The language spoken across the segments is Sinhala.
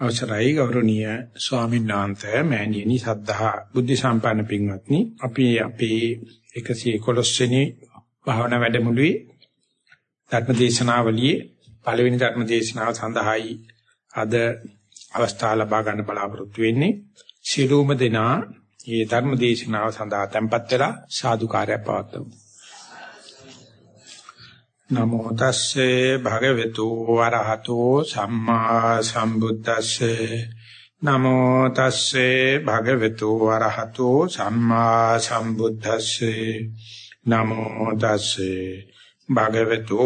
අවසරයි ගෞරවනීය ස්වාමීන් වහන්සේ මෑණියනි සද්ධා බුද්ධ සම්පන්න පින්වත්නි. අපි අපේ 111 වෙනි භාවනා වැඩමුළුවේ ධර්ම දේශනාවලියේ පළවෙනි ධර්ම දේශනාව සඳහායි අද අවස්ථාව ලබා ගන්න බලාපොරොත්තු වෙන්නේ. සිළුම දෙනා මේ ධර්ම දේශනාව සඳහා tempත් වෙලා සාදුකාරය පවත්වමු. නමෝ තස්සේ භගවතු වරහතෝ සම්මා සම්බුද්දස්සේ. නමෝ තස්සේ භගවතු වරහතෝ සම්මා සම්බුද්දස්සේ. නමෝ තස්සේ භගවතු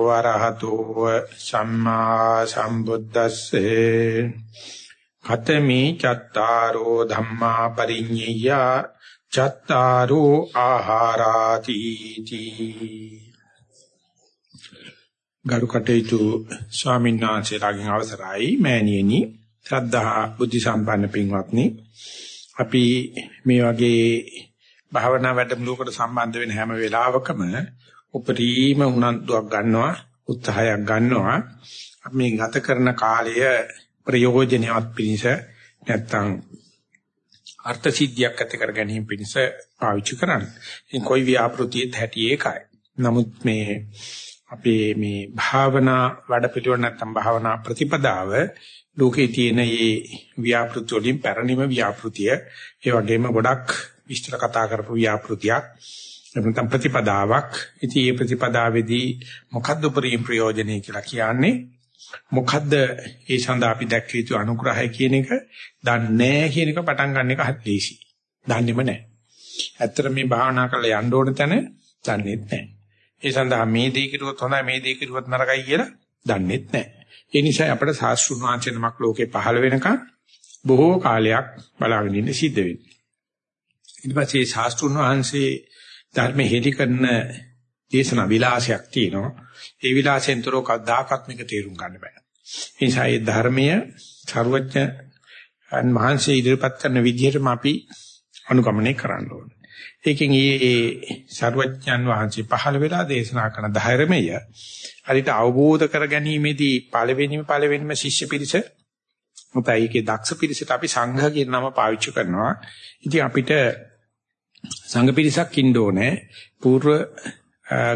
වරහතෝ සම්මා සම්බුද්දස්සේ. කතමි චත්තාරෝ ධම්මා පරිඤ්ඤය චත්තාරෝ ආහාරාති තී. ගරු කටයුතු ස්වාමීන් වහන්සේලාගෙන් අවසරයි මෑණියනි ශ්‍රද්ධා බුද්ධ සම්පන්න පින්වත්නි අපි මේ වගේ භාවනා වැඩමුළුවකට සම්බන්ධ වෙන හැම වෙලාවකම උපරිම උනන්දුවක් ගන්නවා උත්සාහයක් ගන්නවා මේ ගත කරන කාලය ප්‍රයෝජනවත් පිණිස නැත්තම් අර්ථ සිද්ධියක් ඇති කර ගැනීම පිණිස පාවිච්චි කරන්න. ඉතින් કોઈ ව්‍යාපෘතියෙත් හැටි ඒකයි. නමුත් මේ අපේ මේ භාවනා වැඩපිළිවෙල නැත්තම් භාවනා ප්‍රතිපදාව ලෝකේ තියෙන මේ ව්‍යාපෘති වලින් පැරණිම ව්‍යාපෘතිය ඒ වගේම ගොඩක් විස්තර කතා කරපු ව්‍යාපෘතියක් නැත්නම් ප්‍රතිපදාවක් ඉතින් මේ ප්‍රතිපදාවේදී මොකද්ද උපරිම ප්‍රයෝජනෙ කියලා කියන්නේ මොකද්ද ඒ සඳහා අපි දැක්ක යුතු අනුග්‍රහය කියන එක දන්නේ නැහැ කියන එක පටන් ගන්න එක හදිසි. දන්නේම නැහැ. ඇත්තට මේ භාවනා කරලා යන්න ඕන තැන දන්නේ නැහැ. ඒ සඳහා මේ දේ කිරුවොත් හොඳයි මේ දේ කිරුවොත් නරකයි කියලා දන්නෙත් නැහැ. ඒ නිසා අපිට සාස්ෘණ වාචනමක් ලෝකේ පහළ වෙනකන් බොහෝ කාලයක් බලාගෙන ඉන්න සිද්ධ වෙන්නේ. ඊට පස්සේ සාස්ෘණ වහන්සේ ධර්ම හේලි කරන දේශනා විලාසයක් තියෙනවා. ඒ විලාසෙන්තරව කවදාකවත් මේක තේරුම් ගන්න බෑ. ඒ නිසා මේ ධර්මය ਸਰවඥ මහන්සිය ඉදිරිපත් කරන විදිහටම අපි අනුගමනය කරන්න ඕනේ. ඒකෙන් ඊයේ සර්වඥන් වහන්සේ පහළ වෙලා දේශනා කරන ධෛර්මය හරිට අවබෝධ කර ගැනීමේදී පළවෙනිම පළවෙනිම ශිෂ්‍ය පිරිස උතයි ඒකේ දක්ෂ පිරිසට අපි සංඝ කියන නම පාවිච්චි කරනවා. ඉතින් අපිට සංඝ පිරිසක් ඉන්න ඕනේ. పూర్ව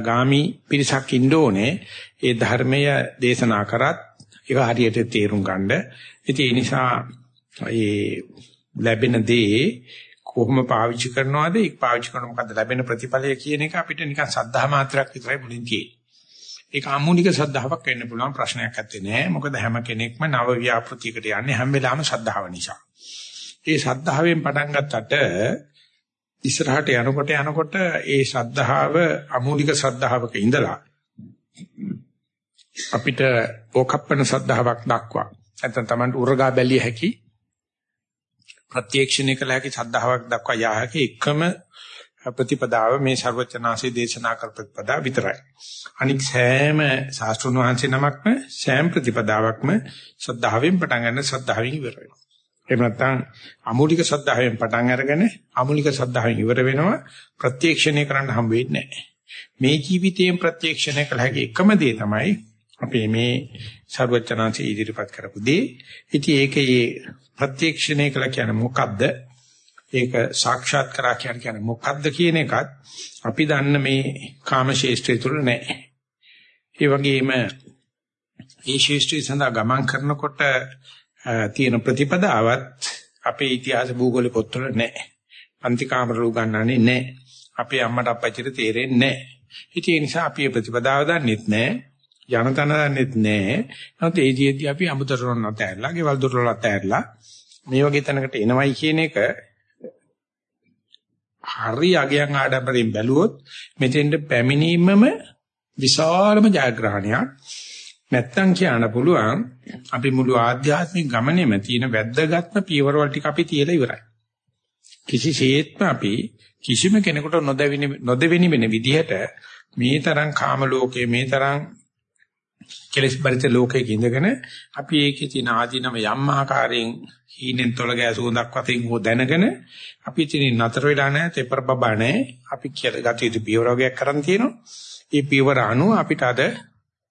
ගාමි පිරිසක් ඉන්න ඕනේ. ඒ ධර්මය දේශනා කරත් ඒක හරියට තේරුම් ගන්න. ඉතින් ඒ නිසා ඒ ලැබෙන දේ කොහොම පාවිච්චි කරනවද ඒක පාවිච්චි කරන මොකද්ද ලැබෙන ප්‍රතිඵලය කියන එක අපිට නිකන් සද්ධා මාත්‍රයක් විතරයි මුලින් තියෙන්නේ. ඒක අමූලික සද්ධාාවක් වෙන්න පුළුවන් ප්‍රශ්නයක් නැත්තේ නෑ. මොකද හැම කෙනෙක්ම නව ව්‍යාපෘතියකට යන්නේ හැම වෙලාවෙම සද්ධාව නිසා. ඒ සද්ධාවෙන් පටන් ගත්තට ඉස්සරහට යනකොට යනකොට ඒ සද්ධාව අමූලික සද්ධාවක ඉඳලා අපිට ඕකප්පන සද්ධාාවක් දක්වා නැත්නම් Tamanට උරගා බැලිය හැකි ප්‍රත්‍යක්ෂණය කළ හැකි ශ්‍රද්ධාවක් දක්වා යා හැකි එකම ප්‍රතිපදාව මේ ਸਰවචනාසේ දේශනා කර ප්‍රතිපදා විතරයි. අනික් සෑම ශාස්ත්‍රඥ වහන්සේ නමක්ම සෑම ප්‍රතිපදාවක්ම ශ්‍රද්ධාවෙන් පටන් ගන්න ශ්‍රද්ධාවෙන් ඉවර වෙනවා. එහෙම නැත්නම් අමූලික ශ්‍රද්ධාවෙන් පටන් අරගෙන අමූලික ශ්‍රද්ධාවෙන් ඉවර වෙනවා ප්‍රත්‍යක්ෂණය කරන්න හම් වෙන්නේ මේ ජීවිතයෙන් ප්‍රත්‍යක්ෂණය කළ හැකි එකම දේ තමයි අපේ මේ ਸਰවචනාසේ ඉදිරිපත් කරපු දේ. ඉතින් ඒකේ ප්‍රත්‍යක්ෂණය කළ කියන්නේ මොකද්ද? ඒක සාක්ෂාත් කරා කියන්නේ මොකද්ද කියන එකත් අපි දන්න මේ කාම ශේෂ්ත්‍රය තුල නැහැ. ඒ වගේම මේ ශේෂ්ත්‍රය සඳහා ගමන් කරනකොට තියෙන ප්‍රතිපදාවත් අපේ ඉතිහාස භූගෝල පොත්වල නැහැ. පන්ති කාමර උගන්වන්නේ නැහැ. අපේ අම්මට අප්පච්චිට තේරෙන්නේ නැහැ. ඉතින් ඒ නිසා අපි ප්‍රතිපදාව දන්නෙත් නැහැ. යන තන දන්නෙත් නැහැ. නමුත් ඒ ජීවිතය අපි අමුතරොන් නැතැරලා, ගෙවල් දොරවල් නැතැරලා මේ වගේ තැනකට එනවයි කියන එක හරි අගයන් ආඩම්බරෙන් බැලුවොත් මෙතෙන්ට පැමිණීමම විශාලම ජයග්‍රහණයක්. නැත්තම් කියන්න පුළුවන් අපි මුළු ආධ්‍යාත්මික ගමනේම තියෙන වැද්දගත්ම පියවරවල් ටික අපි තියලා ඉවරයි. කිසිසේත්ම අපි කිසිම කෙනෙකුට නොදෙවිනි නොදෙවිනි වෙන විදිහට මේ තරම් කාම ලෝකයේ මේ තරම් කෙලස් බරිත ලෝකයක ඉඳගෙන අපි ඒකේ තියෙන ආදීනම යම් ආකාරයෙන් හීනෙන් තොල ගෑසුඳක් වතින් හෝ දැනගෙන අපි ඉතින් නතර වෙලා නැහැ තෙපර බබා නැහැ අපි කියලා ගත යුතු පියවර වගේක් කරන් තියෙනවා. මේ පියවර අනුව අපිට අද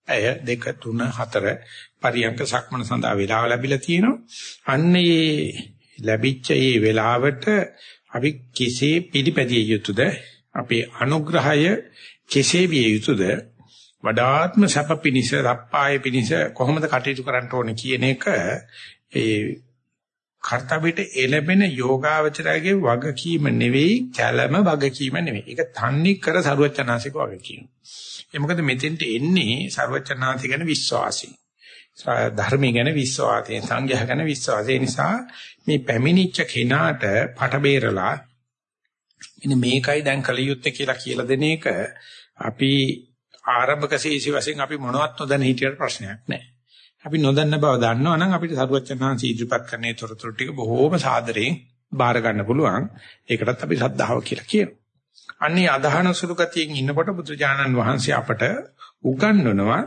ඇය 2 3 4 පරියන්ක සක්මන සඳහා වේලාව ලැබිලා තියෙනවා. අන්න ඒ ලැබිච්ච මේ වේලාවට අපි කෙසේ පිළිපැදිය යුතුද? අපේ අනුග්‍රහය කෙසේ විය යුතුද? වඩාත්ම සැප පිනිස, රප්පාය පිනිස කොහොමද කටයුතු කරන්න ඕනේ කියන එක ඒ කර්තව්‍යට එළබෙන යෝගාවචරයේ වගකීම නෙවෙයි, කැළම වගකීම නෙවෙයි. ඒක තන්නේ කර සරුවචනාසික වගකීම. ඒ මොකද මෙතෙන්ට එන්නේ සරුවචනාසි ගැන විශ්වාසය. ධර්මය ගැන විශ්වාසය, සංඝයා ගැන විශ්වාසය නිසා මේ පැමිණිච්ච කෙනාට පට බේරලා මෙන්න මේකයි දැන් කල යුත්තේ කියලා කියලා දෙන එක අපි ආරම්භක සීසි වශයෙන් අපි මොනවත් නොදැන හිටියට ප්‍රශ්නයක් නැහැ. අපි නොදන්න බව දන්නවා නම් අපිට සරුවචනාංශ ඉදිරිපත් කරන ඒ තොරතුරු ටික බොහෝම සාදරයෙන් බාර ගන්න පුළුවන්. ඒකටත් අපි ශ්‍රද්ධාව කියලා කියනවා. අන්නේ අදහන සුළු ගතියෙන් ඉන්නකොට බුදුජානන් වහන්සේ අපට උගන්වනවා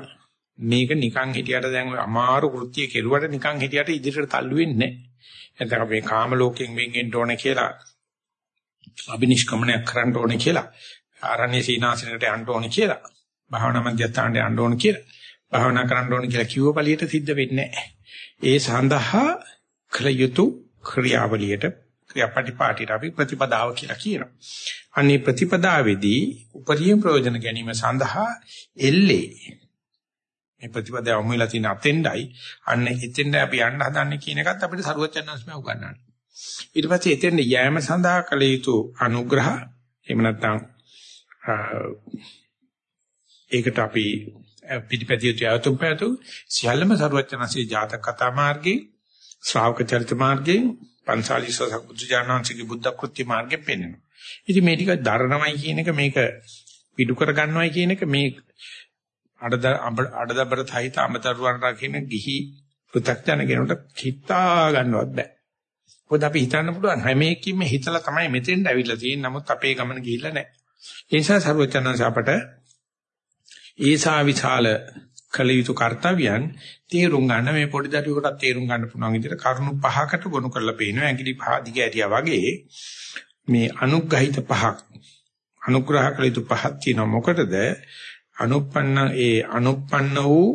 මේක නිකන් හිටියට දැන් අමාරු කෘත්‍ය කෙරුවට නිකන් හිටියට ඉදිරියට තල්ලු වෙන්නේ නැහැ. එතන අපි කාම ලෝකයෙන් වෙන්ගෙන්න ඕනේ කියලා අබිනිෂ්ක්‍මණයක් කරන්න ඕනේ කියලා ආරණ්‍ය සීනාසනකට යන්න ඕනේ කියලා භාවනා මධ්‍යස්ථානට යන්න ඕනේ කියලා භාවනා කරන්න ඕනේ කියලා කිව්ව පළියට සිද්ධ වෙන්නේ නැහැ. ඒ සඳහා කළ යුතු ක්‍රියාවලියට ක්‍රියාපටිපාටිට අපි ප්‍රතිපදාව කියලා කියනවා. අනේ ප්‍රතිපදාවේදී උපරිම ප්‍රයෝජන ගැනීම සඳහා එල්ලේ මේ ප්‍රතිපදාව මුලලා තියෙන අතෙන්ඩයි අන්න එතෙන්ද අපි යන්න හදන්නේ කියන එකත් අපිට සරුවචනන්ස්ම උගන්වන්නේ. ඊට පස්සේ එතෙන්ද යෑම සඳහා කළ යුතු අනුග්‍රහ එහෙම නැත්නම් ඒකට අපි පිටිපැතිය යතුම් පැතු සියල්ලම සරුවචනන්සේ ජාතක කතා මාර්ගයේ ශ්‍රාවක චරිත මාර්ගයෙන් පන්සාලිස සකුතු ජානන්සේගේ බුද්ධ කෘත්‍ය මාර්ගයෙන් පෙන්වනවා. ඉතින් මේ ටික දරණමයි කියන එක මේක පිටු කර ගන්නවයි කියන එක මේ අඩද අඩදබර තහිත අමතරුවන් රකින්න ගිහි පෘථග්ජන කෙනෙකුට හිතා ගන්නවත් බෑ. මොකද අපි හිතන්න පුළුවන් හැම එකකින්ම හිතලා තමයි මෙතෙන්ට ඇවිල්ලා තියෙන්නේ. නමුත් අපේ ගමන ගිහිල්ලා නැහැ. ඒ නිසා සර්වචනන්ස අපට ඒසා විශාල කළ යුතු කාර්යයන් තේරුම් ගන්න මේ පොඩි දරුවෙකුට තේරුම් ගන්න පුළුවන් විදිහට කරුණු පහකට ගොනු කරලා පේනවා. ඇඟිලි පහ දිග ඇරියා වගේ මේ අනුග්‍රහිත පහක් අනුග්‍රහ කළ යුතු පහක් තියෙනවා. මොකටද? අනුප්පන්න ඒ අනුප්පන්න වූ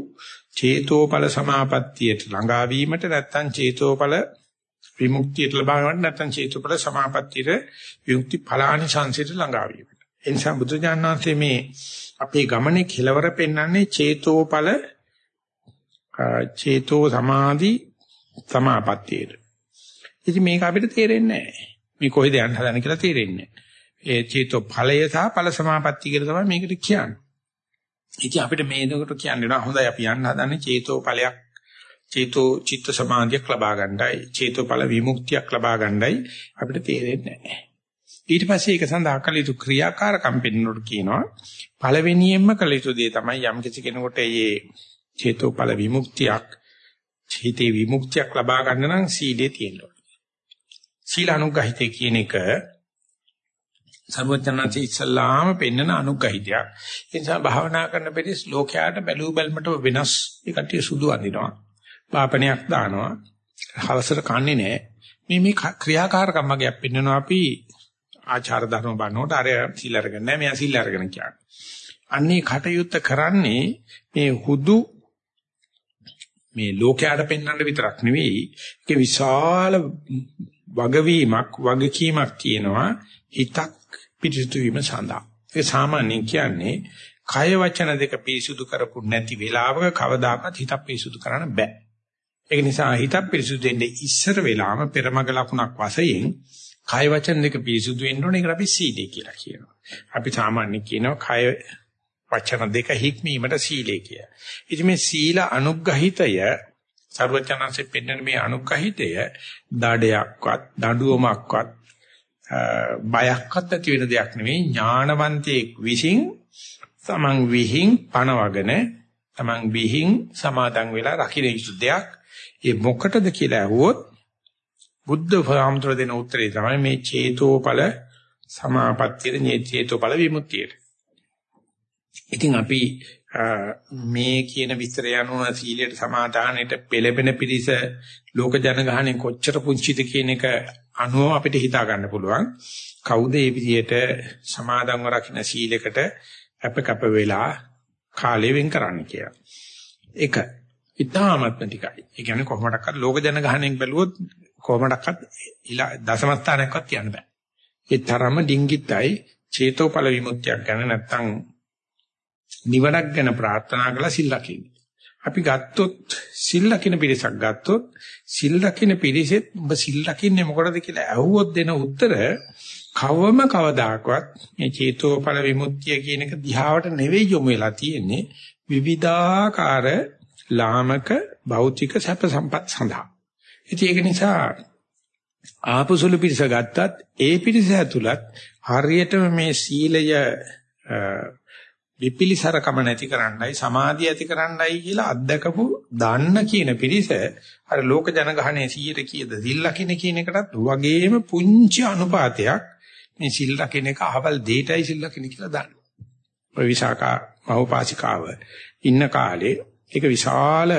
චේතෝපල සමාපත්තියට ළඟා වීමට නැත්තම් චේතෝපල විමුක්තියට ලබා ගන්න නැත්තම් චේතෝපල සමාපත්තියට විමුක්ති ඵලානි සංසිත ළඟා වීමට. එනිසා බුදුජානනාංශයේ මේ අපේ ගමනේ කෙලවර පෙන්වන්නේ චේතෝපල චේතෝ සමාධි සමාපත්තියට. ඉතින් මේක අපිට තේරෙන්නේ නැහැ. මේ කොහෙද යන්න හදන කියලා තේරෙන්නේ නැහැ. ඒ චේතෝ ඵලය සහ ඵල සමාපatti කියලා තමයි මේකට කියන්නේ. ඉතින් අපිට මේ දෙකට කියන්න වෙනවා හොඳයි අපි යන්න හදන්නේ චේතෝ ඵලයක් චේතෝ චිත්ත සමාධියක් ලබා ගන්නයි චේතෝ ඵල විමුක්තියක් ලබා ගන්නයි අපිට තේරෙන්නේ නැහැ. ඊට පස්සේ ඒක සඳහා කළ යුතු ක්‍රියාකාරකම් පෙන්වන්නට කියනවා පළවෙනියෙන්ම කළ යුතු දේ තමයි යම් කිසි කෙනෙකුට මේ චේතෝ ඵල විමුක්තියක් චේතේ විමුක්තියක් ලබා ගන්න නම් සීලේ තියෙනවා. සීල අනුගහිතේ කියන එක සර්වඥාන්සේ ඉස්සල්ලාම පෙන්වන අනුගහිතයක්. ඒ නිසා භාවනා කරන පෙරිස් ලෝකයාට බැලූ බැලමට වෙනස් ඒ කටිය සුදු අඳිනවා. පාපණයක් දානවා. හවසට කන්නේ නැහැ. මේ මේ ක්‍රියාකාරකම් වගේක් පෙන්වනවා අපි ආචාර ධර්ම බannකොට අර සීල අරගෙන නැහැ මෙයා සීල අරගෙන කියන්නේ. අන්නේ කටයුත්ත කරන්නේ මේ හුදු මේ ලෝකයට පෙන්වන්න විතරක් නෙවෙයි ඒක විශාල වගවීමක් වගකීමක් තියෙනවා හිතක් පිරිසුදු වීම සඳහා. ඒ සාමාන්‍යයෙන් කියන්නේ කය වචන දෙක පිරිසුදු කරපු නැති වෙලාවක කවදාකවත් හිතක් පිරිසුදු කරන්න බෑ. ඒක නිසා හිතක් පිරිසුදු වෙන්නේ ඉස්සර වෙලාම පෙරමග ලකුණක් වශයෙන් කය වචන දෙක පිරිසුදු වෙන්න ඕනේ. ඒකට අපි සීලය කියලා කියනවා. අපි සාමාන්‍යයෙන් කියනවා කය වචන දෙක හික්මීමට සීලය කියලා. ඉතින් මේ සීල අනුග්‍රහිතය සර්වචනanse පෙන්වන මේ අනුග්‍රහිතය දඩයක්වත් දඬුවමක්වත් බයක්වත් ඇති වෙන දෙයක් නෙවෙයි ඥානවන්තයෙක් විසින් තමන් විහිං පණවගෙන තමන් විහිං සමාදන් වෙලා රකින්න යුතු දෙයක් ඒ මොකටද කියලා අහුවොත් බුද්ධ භාමතර දෙන උත්තරේ තමයි මේ චේතෝපල සමාපත්තියේ චේතෝපල විමුක්තියට ඉතින් අපි මේ කියන විස්තරය අනුව සීලයට සමාදානයට පෙළපෙන පිරිස ලෝක ජනගහණය කොච්චර පුංචිද කියන එක අනුව අපිට හිතා ගන්න පුළුවන් කවුද මේ විදියට සමාදන්ව රකින්න සීලයකට අප කැප වෙලා කාලය වෙන් කරන්න කියලා. එක. ඊටාමත්ම ටිකයි. ඒ කියන්නේ කොහොමඩක්වත් ලෝක ජනගහණයෙන් බැලුවොත් කොහොමඩක්වත් දශම ස්ථානයක්වත් කියන්න බෑ. ඒ තරම ඩිංගිත්යි චේතෝපල විමුක්තියක් ගැන නැත්තම් නිවනක් ගැන ප්‍රාර්ථනා කළා සිල් ලකින්න. අපි ගත්තොත් සිල් ලකින පිරිසක් ගත්තොත් සිල් ලකින පිරිසෙත් ඔබ සිල් ලකින්නේ මොකටද කියලා අහුවොත් දෙන උත්තර කවම කවදාකවත් මේ චේතෝපල විමුක්තිය කියන එක දිහාවට නෙවෙයි යොමු වෙලා තියෙන්නේ විවිධාකාර ලාමක භෞතික සැප සම්පත් සඳහා. ඉතින් ඒක නිසා ආපසුළු පිරිස ගත්තත් ඒ පිරිස ඇතුළත් හරියටම මේ සීලය විපිලිසරකම නැති කරන්නයි සමාධිය ඇති කරන්නයි කියලා අත්දකපු දාන්න කියන පිරිස අර ලෝක ජනගහනයේ 100ට කීයද සිල් ලකින කියන එකටත් වගේම පුංචි අනුපාතයක් මේ සිල් ලකින එක අහවල් දෙයටයි සිල් ලකින කියලා දාන්න. ඔය විසාකා මහෝපාසිකාව ඉන්න කාලේ ඒක විශාල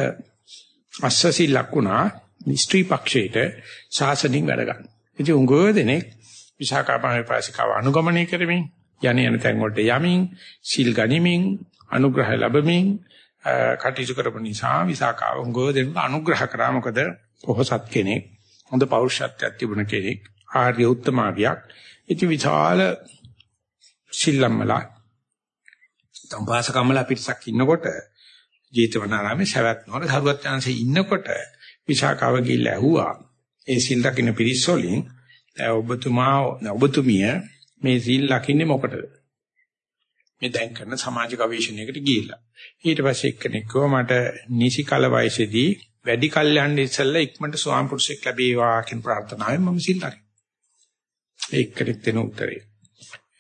අස්සසිල්ලක් වුණා ස්ත්‍රී පක්ෂයට ශාසනින් වැඩ ගන්න. ඉතින් උංගෝ දෙනෙක් විසාකා මහෝපාසිකාව අනුගමනය කරමින් යන යන තැන් වලට යමින් සිල් ගනිමින් අනුග්‍රහය ලැබමින් කටයුතු කරපු නිසා විසාකාව උංගෝ දෙනෙක් අනුග්‍රහ කරා මොකද පොහසත් කෙනෙක් හොඳ පෞරුෂත්වයක් තිබුණ කෙනෙක් ආර්ය උත්තමාවියක් ඉති විශාල සිල්ලම්මලා තම්පාසකම්මලා පිටසක් ඉන්නකොට ජීතවනාරාමේ සවැත් නෝර සරුවත් chance ඉන්නකොට විශාකාව ගිහිල්ලා ඇහුවා ඒ සිල් රකින්න පිරිස් වලින් ඔබතුමා ඔබතුමිය මේ සිල් ලකින්නේ මොකටද? මේ දැන් කරන සමාජ ගවේෂණයකට ගිහිල්ලා. ඊට පස්සේ එක්කෙනෙක් කිව්වා මට නිසි කල වයසේදී වැඩි කල් යන්න ඉස්සෙල්ලා ඉක්මනට ස්වාම පුරුෂයෙක් ලැබේවා කියන ප්‍රාර්ථනාවෙන් මම සිල් ලකිනවා. ඒකෙත් දෙන උත්තරේ.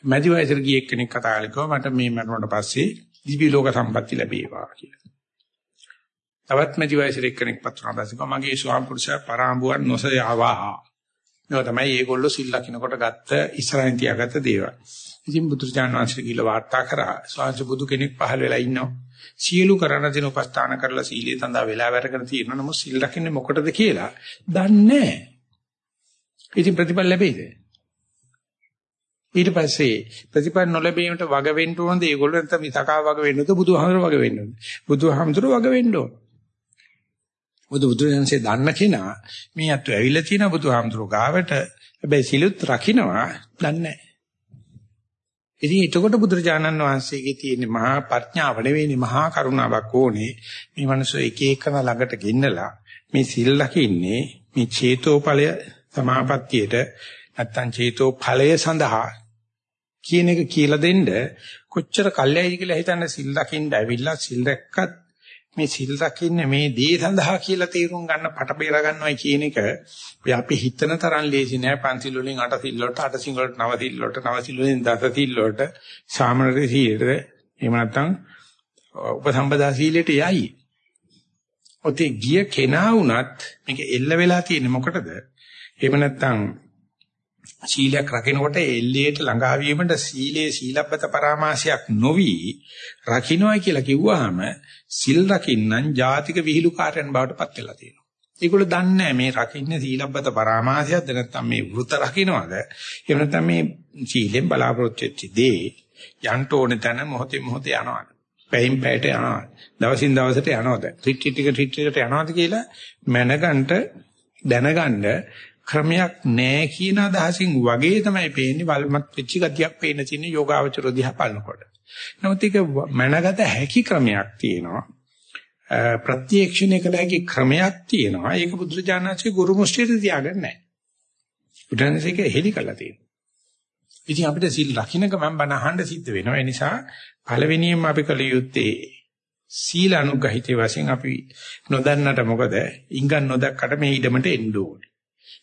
මැදි වයසට ගිය එක්කෙනෙක් කතා කළා මට මේ මරණයට පස්සේ දිවි ලෝක සම්පatti ලැබේවා කියලා. තවත් මැදි වයසට එක්කෙනෙක් පත්‍රනා දැසක මගේ ස්වාම පුරුෂයා පරාඹුවන් නොසයාවා. මේවා තමයි ඒගොල්ලෝ සිල් ලකිනකොට ගත්ත ඉස්සරහින් තියාගත්ත දේවල්. ඉතින් බුදුරජාණන් වහන්සේ කියලා වාර්තා කරා ස්වාමීන් බුදු කෙනෙක් පහළ වෙලා ඉන්නවා. සියලු කරන දින උපස්ථාන කරලා සීලේ තඳා වෙලා වැඩගෙන තියෙනවා. නමුත් සිල් ලකින්නේ මොකටද කියලා දන්නේ නැහැ. ඉතින් ප්‍රතිඵල ලැබෙයිද? ඊට පස්සේ ප්‍රතිඵල නොලැබීමට වග වෙන්න ඕනද ඒගොල්ලෝ නැත්නම් මිසකාව වග වෙන්නද බුදුහාමර වග වෙන්නද බුදුහාමතුරු වග වෙන්න ඕන බුදු බුදුරජාන්සේ දන්න කෙනා මේ අතු ඇවිල්ලා තියෙන බුදුහාමුදුරුවෝ ගාවට හැබැයි සිලුත් රකින්නවා දන්නේ නැහැ. ඉතින් එතකොට බුදුරජාණන් වහන්සේගේ තියෙන මහා ප්‍රඥාව නෙවෙයි මහා කරුණාවක් ඕනේ. මේ මිනිස්සු එක එකන ළඟට ගෙන්නලා මේ සිල් ලකින්නේ මේ චේතෝපලය සමාපත්තියට නැත්තම් චේතෝඵලය සඳහා කියන එක කියලා දෙන්න කොච්චර කල්යයි කියලා හිතන්න සිල් ලකින්න ඇවිල්ලා සිල් රැක්කත් මේ සිල් රකින්නේ මේ දේ සඳහා කියලා තීරුම් ගන්න පට බේර ගන්නවයි කියන එක ඔය අපි හිතන තරම් ලේසි නෑ පන්සිල් වලින් අට සිල් වලට අට සිල් වලට නව සිල් වලට නව සිල් වලින් දස සිල් වලට සාමනරේ සීලට එහෙම නැත්නම් උපසම්පදා සීලයට යයි. ඔතේ ගිය කෙනා වුණත් මේක එල්ල වෙලා තියෙන්නේ මොකටද? එහෙම නැත්නම් සීලයක් රකින්නකොට එල්ලේට ළඟා වීමට සීලේ සීලබ්බත පරාමාසයක් නොවි රකින්නයි කියලා කිව්වහම සිල් රකින්නම් ජාතික විහිළුකාරයන් බවට පත් වෙලා තියෙනවා. ඒගොල්ලෝ දන්නේ මේ රකින්නේ සීලබ්බත පරාමාසයක්ද නැත්නම් මේ වෘත රකින්නවද? එහෙම නැත්නම් මේ සීලෙන් බලාපොරොත්තු වෙච්ච දේ යන්න ඕනේ තැන මොහොතේ මොහොතේ යනවා. පැයින් පැයට යනවා. දවසින් දවසට යනවාද? රිට්‍රීට් එක රිට්‍රීට් එකට යනවාද කියලා මැනගන්න දැනගන්න ක්‍රමයක් නැහැ කියන අදහසින් වගේ තමයි පේන්නේ වල්මත් වෙච්ච ගතියක් පේන තියෙන යෝගාවචර දිහා බලනකොට. නමුත් ඒක මනගත හැකි ක්‍රමයක් තියෙනවා. ප්‍රත්‍යක්ෂණය කළ හැකි ක්‍රමයක් තියෙනවා. ඒක බුදුරජාණන්සේ ගුරු මුස්තියට තියාගන්නේ නැහැ. බුදුරජාණන්සේක හෙලි කළා තියෙනවා. ඉතින් අපිට සිල් රකින්න ගමන් බණ අහන්න සිද්ධ වෙනවා. ඒ නිසා පළවෙනියෙන්ම අපි කළ යුත්තේ සීල අනුගහිතේ වශයෙන් අපි නොදන්නට මොකද ඉංගන් නොදක්කට මේ ඊඩමට එන්න ඕනේ.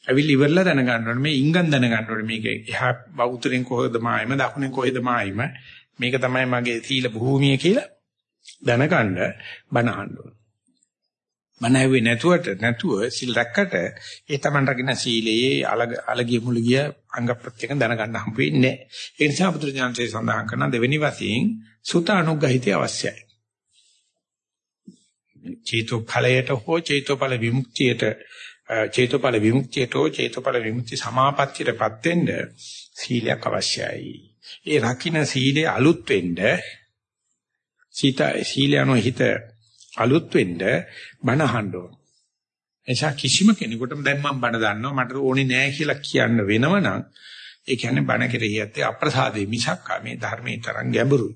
ඇවිල්ලා ඉවරලා දැනගන්න ඕනේ මේ ඉංගන් දැනගන්න ඕනේ මේක එහා බෞද්ධෙන් කොහෙද මායිම දකුණෙන් කොහෙද මායිම මේක තමයි මගේ සීල භූමිය කියලා දැනගන්න බණ අහන්න ඕනේ. බණ ඇහුවේ නැතුවට නැතුව සිල් රැක්කට ඒ Taman රකින්න සීලයේ අලග අලගිය මුලගිය අංග ප්‍රත්‍යක්ෂ දැනගන්න හම්බ වෙන්නේ නැහැ. ඒ නිසා පුදුරජාන්සේ සඳහන් කරන දෙවෙනි වශයෙන් සුත අනුග්‍රහිතය අවශ්‍යයි. චේතෝ ඵලයට හෝ චේතෝ ඵල විමුක්තියට චේතෝපල විමුක්තියටෝ චේතෝපල විමුක්ති සමාපත්තියටපත් වෙන්න සීලයක් අවශ්‍යයි. ඒ රකින්න සීලේ අලුත් වෙන්න සීත සීලයන්ව හිත අලුත් වෙන්න බණ අහන්න ඕන. එසා කිසිම කෙනෙකුට දැන් මම බණ දන්නවා මට ඕනේ නෑ කියලා කියන්න වෙනවනම් ඒ කියන්නේ බණ කෙරෙහි ඇත්තේ අප්‍රසාදේ මිසක් මේ ධර්මයේ තරම් ගැඹුරුයි.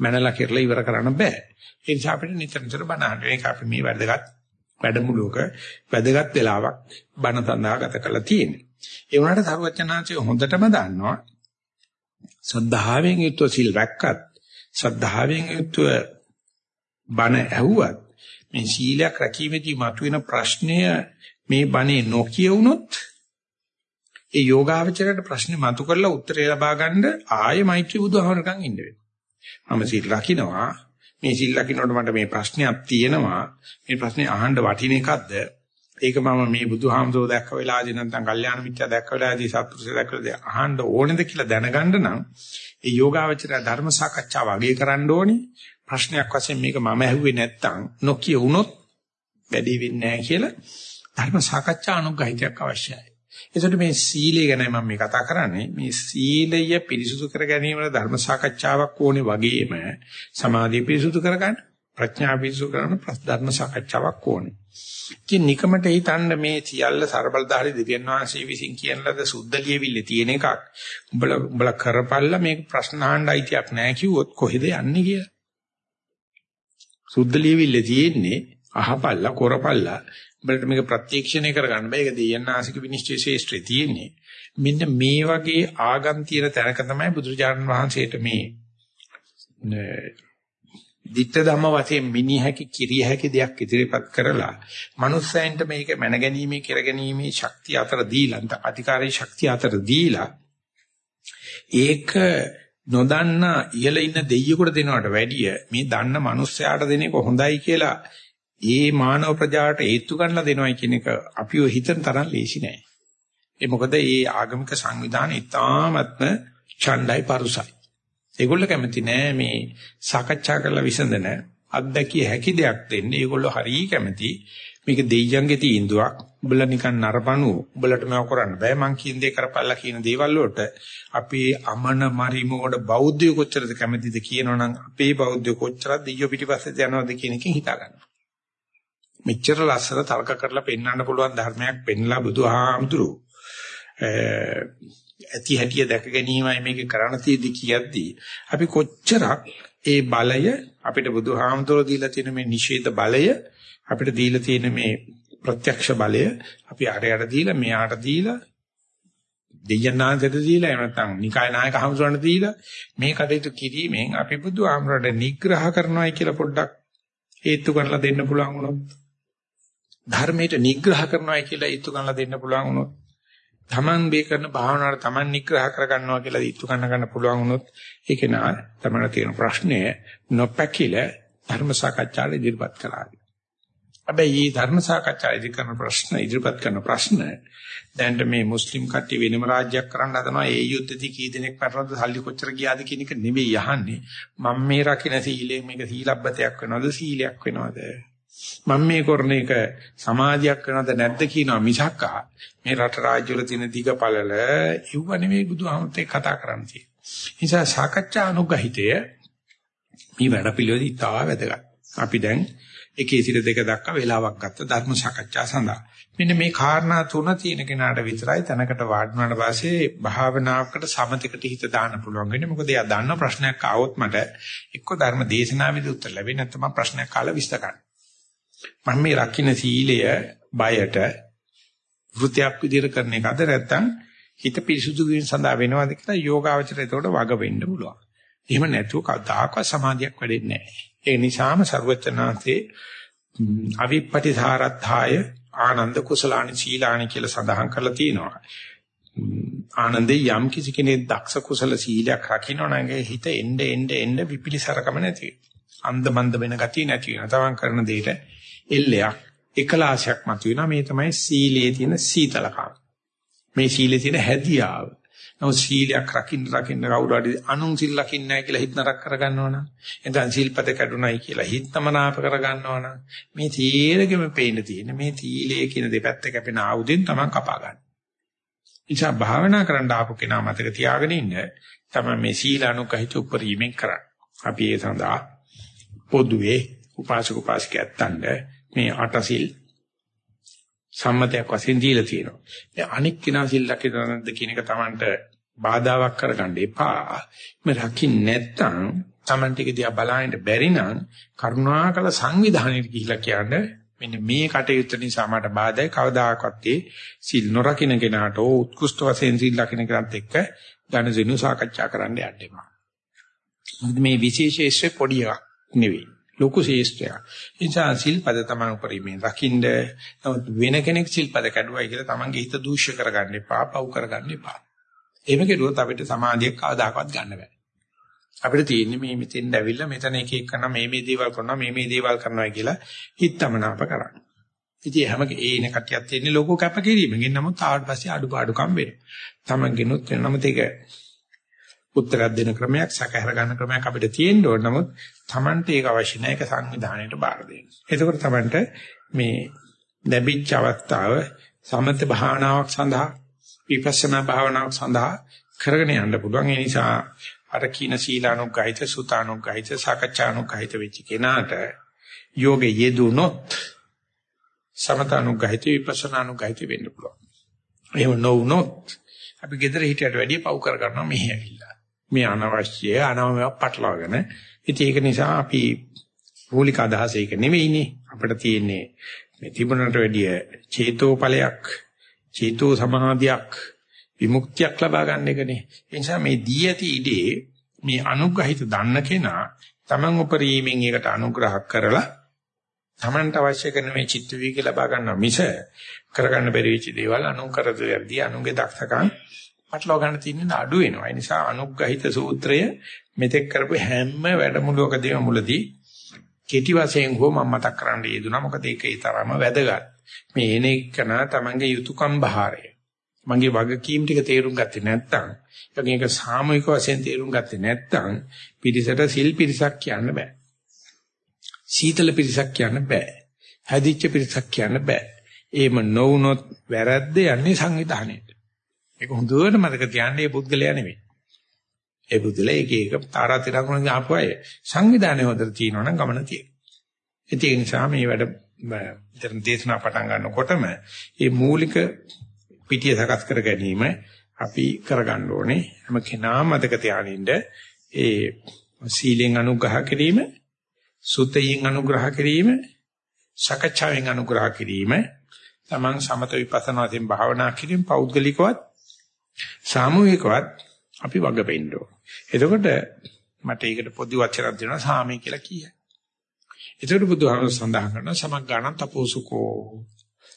මනලා කියලා ඉවර කරන්න බෑ. ඒ නිසා අපිට නිතර නිතර බණ අහන්න. ඒක අපි මේ වැදගත් වැඩමුළුවක වැදගත් වෙලාවක් බණ තඳා ගත කරලා තියෙන්නේ. ඒ වුණාට සරුවචනාංශය හොඳටම දන්නවා සද්ධාවෙන් යුක්ත සිල් රැක්කත් සද්ධාවෙන් යුක්ත බණ ඇහුවත් මේ සීලයක් රැකීමේදී මතුවෙන ප්‍රශ්නය මේ බණේ නොකිය වුණොත් ඒ යෝගාවචරයට ප්‍රශ්නේ මතු කරලා උත්තරය ලබා ගන්න ආයෙ මෛත්‍රී බුදුහමරකම් ඉන්න වෙනවා. මම සීල් රකින්නවා. මේ සීල් රකින්නකොට මට මේ ප්‍රශ්නයක් තියෙනවා. මේ ප්‍රශ්නේ අහන්න වටින එකක්ද? ඒක මම මේ බුදුහාමුදුරුවෝ දැක්ක වෙලාවදී නැත්නම් කල්යාණ මිත්‍යා දැක්ක වෙලාවදී සත්පුරුෂය දැක්ක වෙලාවදී අහන්න ඕනේද කියලා දැනගන්න නම් ඒ යෝගාවචරය ධර්ම සාකච්ඡාව අගය කරන්න ඕනේ. ප්‍රශ්නයක් වශයෙන් මේක මම ඇහුවේ නැත්නම් නොකිය වුණොත් වැඩි වෙන්නේ නැහැ කියලා ධර්ම සාකච්ඡා අනුග්‍රහිතයක් අවශ්‍යයි. ඒසොට මේ සීලය ගැන මම මේ කතා කරන්නේ මේ සීලය පිරිසුදු කර ගැනීමට ධර්ම සාකච්ඡාවක් ඕනේ වගේම සමාධිය පිරිසුදු කරගන්න ප්‍රඥා පිරිසුදු කරන ධර්ම සාකච්ඡාවක් ඕනේ. ඉතින් නිකමට හිතන්න මේ සියල්ල ਸਰබලධාරී දෙවියන් වහන්සේ විසින් කියන ලද සුද්ධ ලියවිල්ලේ තියෙන එකක්. උඹලා උඹලා කරපල්ලා මේක ප්‍රශ්න අහන්න අයිතියක් නැහැ කිව්වොත් කොහෙද යන්නේ කියලා. සුද්ධ ලියවිල්ලේ තියෙන්නේ අහපල්ලා කරපල්ලා උඹලට මේක ප්‍රත්‍යක්ෂණය කරගන්න බෑ. ඒක දෙයන්නාසික විනිශ්චය ශේෂ්ත්‍රයේ තියෙන්නේ. මෙන්න මේ වගේ ආගම් තියෙන තැනක තමයි බුදුරජාණන් වහන්සේට මේ ditta ධම්ම වශයෙන් මිනිහැකි කිරිය හැකි දෙයක් ඉදිරිපත් කරලා මනුස්සයන්ට මේක මැනගැනීමේ කරගැනීමේ ශක්තිය අතර දීලා අධිකාරී ශක්තිය අතර දීලා ඒක නොදන්න ඉහළ ඉන්න දෙයියෙකුට දෙනවට වැඩිය මේ දන්න මනුස්සයාට දෙන එක හොඳයි කියලා ඒ මානව ප්‍රජාවට ඒත්තු ගන්නලා දෙනවයි කියන එක අපිව හිතන තරම් ලේසි නෑ. ඒ මොකද මේ ආගමික සංවිධානය ඉතාමත්ම ඡණ්ඩයි පරුසයි. ඒගොල්ලෝ කැමති නෑ මේ සාකච්ඡා කරලා විසඳන අත්දැකිය හැකි දෙයක් දෙන්න. ඒගොල්ලෝ හරිය කැමති මේක දෙයියන්ගේ තීන්දුවක්. උඹලා නිකන් නරපණු උඹලට මේව කරන්න බෑ. මං කියන දේ කරපල්ලා කියන දේවල් වලට අපේ අමන මරිමෝඩ බෞද්ධයෝ කොච්චරද කැමතිද කියනවනම් අපේ බෞද්ධයෝ කොච්චරද දෙයියෝ පිටිපස්සේ යනවද කියන එකෙන් හිතා ගන්නවා. මෙච්චර ලස්සන තර්ක කරලා පෙන්වන්න පුළුවන් ධර්මයක් පෙන්ලා බුදුහාමුදුරු. ඇති හැටිය දැක ගැනීමයි මේක කරණ තියෙදි කියද්දී අපි කොච්චරක් ඒ බලය අපිට බුදුහාමුදුරු දීලා තියෙන මේ නිෂේධ බලය අපිට දීලා තියෙන මේ ප්‍රත්‍යක්ෂ බලය අපි අරයට දීලා මෙයාට දීලා දෙයනාන්තට දීලා එහෙම නැත්නම් නිකාය නායක හමුසුරන්ට දීලා මේ කටයුතු කිරීමෙන් අපි බුදුහාමුදුරට නිග්‍රහ කරනවායි කියලා පොඩ්ඩක් හේතු කරලා දෙන්න පුළුවන් වුණොත් ධර්මයට නිග්‍රහ කරනවායි කියලා ඊතු ගන්නලා දෙන්න පුළුවන් වුණොත් තමන් මේ කරන භාවනාවට තමන් නිග්‍රහ කරගන්නවා කියලා ඊතු ගන්න ගන්න පුළුවන් වුණොත් ඒක නා තමයි තියෙන ප්‍රශ්නය නොපැකිල ධර්ම සාකච්ඡාවේ ඉදිරිපත් කරා. හැබැයි මේ ධර්ම සාකච්ඡා ඉදිරි කරන ප්‍රශ්න ඉදිරිපත් කරන ප්‍රශ්න දැන් මේ මුස්ලිම් කට්ටිය වෙනම රාජ්‍යයක් කරන්න හදනවා ඒ යුද්ධදී කී දෙනෙක් මරනවද සල්ලි කොච්චර ගියාද කියන එක නෙවෙයි අහන්නේ මම මේ රකින්න සීලයෙන් මේක සීලබ්බතයක් වෙනවද සීලයක් වෙනවද මම මේ කරන එක සමාධියක් වෙනවද නැද්ද කියනවා මිසක් මේ රට රාජ්‍ය වල තියෙන දිග පළල ඉව නෙමෙයි බුදුහාමුත් එක්ක කතා කරන්නේ. නිසා සාකච්ඡා අනුගහිතය මේ වැඩ පිළිවෙල ඉතා වැදගත්. අපි දැන් එකේ සිට දෙක දක්වා වේලාවක් ගත්ත ධර්ම සාකච්ඡා සඳහා. මෙන්න මේ කාරණා තුන තියෙන කෙනාට විතරයි තැනකට වාඩිවුණාට පස්සේ භාවනාවකට සමතිකට හිත දාන්න පුළුවන් වෙන්නේ. මොකද එයා දන්න ප්‍රශ්නයක් ආවොත් මට එක්ක ධර්ම දේශනාවෙදි උත්තර ලැබෙන්නේ නැත්නම් ප්‍රශ්නයක් කාලා විශ්ල කරන්න. මම මේ රකින්න සීලය බයට වෘත්‍යක් විදිහට කරන එකද නැත්නම් හිත පිරිසුදු වීම සඳහා වෙනවද කියලා යෝගාවචරය එතකොට වග වෙන්න පුළුවන්. එහෙම නැතුව කවදාකවත් සමාධියක් වැඩෙන්නේ නැහැ. ඒ නිසාම ਸਰවචනාන්තේ අවිපටිධාරත්ථාය ආනන්ද කුසලානි සීලානි කියලා සඳහන් කරලා තියෙනවා. ආනන්දේ යම් කිසි කෙනෙක් දක්ෂ කුසල සීලයක් රකින්න නම් හිත එnde එnde එnde විපිලිසරකම නැති වෙනවා. අන්ද මන්ද වෙන ගතිය නැති වෙනවා. තමන් කරන දෙයට එල්ලයක් එකලාශයක් මතුවෙනවා මේ තමයි සීලයේ තියෙන සීතලකම මේ සීලයේ තියෙන හැදියාව නෝ සීලයක් රකින්න රකින්න කවුරු හරි අනුන් සිල් රකින්න නැහැ කියලා හිත නරක කරගන්නවනම් එතන සීල්පද කැඩුනයි කියලා හිතමනාප කරගන්නවනම් මේ තීරගෙම පේන්න තියෙන මේ තීලයේ කියන දෙපැත්ත කැපෙන ආයුධෙන් තමයි කපා ගන්න. නිසා භාවනා කරන්න ආපු කෙනා මතක තියාගෙන ඉන්න තමයි මේ සීල අනුකහිත උපරිමෙන් කරන්නේ. අපි ඒ සඳහා පොදුවේ උපාසක උපාසිකයන්ට මේ අටසිල් සම්මතයක් වශයෙන් දීලා තියෙනවා. ඒ අනික් කෙනා සිල් ලකිනවද කියන එක Tamanට බාධාවක් කරගන්න එපා. මේ රකින්න නැත්තම් Taman ටික දිහා බලහින්න බැරි නම් කරුණාකර සංවිධානයට ගිහිලා කියන්නේ මෙන්න මේ කටයුත්ත නිසා මට බාධායි කවදාකවත් ඒ සිල් නොරකින්න කෙනාට ඕ උත්කෘෂ්ඨ වශයෙන් සිල් ලකින්න කෙනාත් එක්ක ධනසිනු සාකච්ඡා කරන්න යන්න එපා. මේ විශේෂේශ්‍රේ පොඩි එකක් නෙවෙයි. ලොකු ශේෂ්ඨයක්. ඒ නිසා සිල්පද තමන් උපරිමයෙන් රකින්න නමුත් වෙන කෙනෙක් සිල්පද කැඩුවයි කියලා තමන්ගේ හිත දූෂ්‍ය කරගන්න එපා, පව් කරගන්න එපා. එහෙම කෙරුවොත් අපිට සමාධියක් කවදාකවත් ගන්න බෑ. අපිට තියෙන්නේ මේ මෙතෙන් ඇවිල්ලා මෙතන එක එක කරන මේ මේ දේවල් කරනවා මේ මේ දේවල් කරනවා කියලා හිතමනාප කරන්න. ඉතින් හැම ඒන කටියක් තියෙන්නේ ලෝකෝ කැපකිරීමකින් නමුත් ආවට පස්සේ අඩුපාඩුකම් වෙනවා. තමන්ගෙනුත් නමුත් ඒක උත්තරයක් දෙන ක්‍රමයක් සැකහැර ගන්න ක්‍රමයක් අපිට තියෙන්න ඕන. නමුත් Tamante ඒක අවශ්‍ය නැහැ. ඒක සංවිධානයට බාර දෙන්න. එතකොට Tamante මේ ලැබිච්ච අවස්ථාව සමථ භාවනාවක් සඳහා විපස්සනා භාවනාවක් සඳහා කරගෙන යන්න පුළුවන්. ඒ නිසා අර කින සීලානුග්ගහිත සුතානුග්ගහිත සාකච්ඡානුග්ගහිත වෙච්ච කෙනාට යෝගේ යෙදුනොත් සමතානුග්ගහිත විපස්සනානුග්ගහිත වෙන්න පුළුවන්. එහෙම නොවුනොත් අපි gedara හිටියට වැඩිය පව් කර ගන්නවා මෙහි ඇවිල්ලා. මේ අනවශ්‍ය අනවම පටලවාගෙන. ඉතින් ඒක නිසා අපි මූලික අදහස ඒක නෙවෙයිනේ. අපිට තියෙන්නේ මේ තිබුණට වැඩිය චේතෝපලයක් චේතෝ සමාධියක් විමුක්තියක් ලබා ගන්න එකනේ. ඒ නිසා මේ දී ඇති ඉදී මේ අනුග්‍රහිත දන්න කෙනා Taman උපරීමෙන් ඒකට අනුග්‍රහ කරලා Tamanට අවශ්‍ය කරන මේ චිත්ත වීගය ලබා ගන්නවා මිස කරගන්න බැරි වෙච්ච දේවල් අනුකරදදී අනුගේ දක්ෂකම් පටලවා ගන්න තියෙන අඩු වෙනවා. ඒ නිසා අනුග්‍රහිත සූත්‍රය මෙතෙක් කරපු හැම වැඩමුළුවකදීම මුලදී කෙටි වශයෙන් හෝ මම මතක් කරන්න යෙදුනා. මොකද ඒක ඒ තරම වැදගත්. මේ එන එකන තමන්ගේ යුතුයකම් බහාරය. මගේ වගකීම් ටික තේරුම් ගත්තේ නැත්නම්, ඒක සාමූහික වශයෙන් තේරුම් ගත්තේ නැත්නම් පිරිසට සිල් පිරිසක් කියන්න බෑ. සීතල පිරිසක් කියන්න බෑ. හැදිච්ච පිරිසක් කියන්න බෑ. එහෙම නොවුනොත් වැරද්ද යන්නේ සංවිධානයේ. ඒක හොඳට මතක තියාගන්න මේ පුද්ගලයා නෙමෙයි. ඒ පුද්ගලයා එක එක තාරාතිරකුණ ආපු අය සංවිධානය හොදට තියෙනවා නම් ගමන තියෙනවා. ඒ නිසා මේ වැඩ ඉතින් දේශනා පටන් ගන්නකොටම මේ මූලික පිටිය සකස් කර ගැනීම අපි කරගන්න ඕනේ. හැම කෙනාම මතක තියාගන්න ඒ සීලෙන් අනුග්‍රහ කිරීම, සුතයෙන් අනුග්‍රහ කිරීම, සකච්ඡාවෙන් අනුග්‍රහ කිරීම, තමන් සමත විපස්සනා වශයෙන් භාවනා කිරීම පෞද්ගලිකවත් සාමූහිකවත් අපි වග වෙන්න ඕන. එතකොට මට ඒකට පොදු වචනක් දෙනවා සාමී කියලා කියයි. එතකොට බුදුහාමුදුර සඳහන් කරන සමග්ගාණ තපෝසුකෝ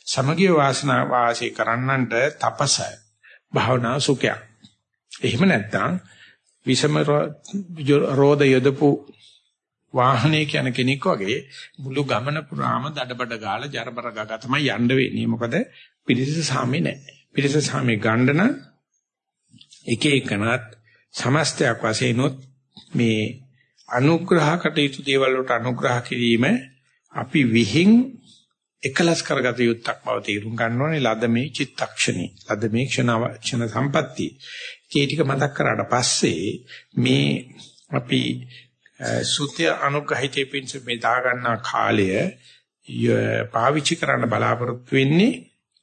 සමගිය වාසනා වාසී කරන්නන්ට තපස භාවනා සුඛය. එහෙම නැත්නම් විෂම රෝධ යදපු වාහනේ කියන කෙනෙක් වගේ මුළු ගමන පුරාම දඩබඩ ගාලා ජරබර ගගා තමයි යන්න වෙන්නේ. මොකද පිරිස සාමේ නැහැ. පිරිස සාමේ ගන්න නම් එක එකනත් සමස්තයක් වශයෙන් මේ අනුග්‍රහ කටයුතු දේවල් වලට අනුග්‍රහ කිරීම අපි විහිං එකලස් කරගත යුත්තක් බව තේරුම් ගන්න ඕනේ. ලද මේ චිත්තක්ෂණී ලද මේ ක්ෂණ ක්ෂණ සම්පatti ඒ ටික මතක් කරාට පස්සේ මේ අපි සුත්‍ය අනුග්‍රහිතේ පිංස මේ දා ගන්නා කාලය පාවිච්චි කරන්න බලාපොරොත්තු වෙන්නේ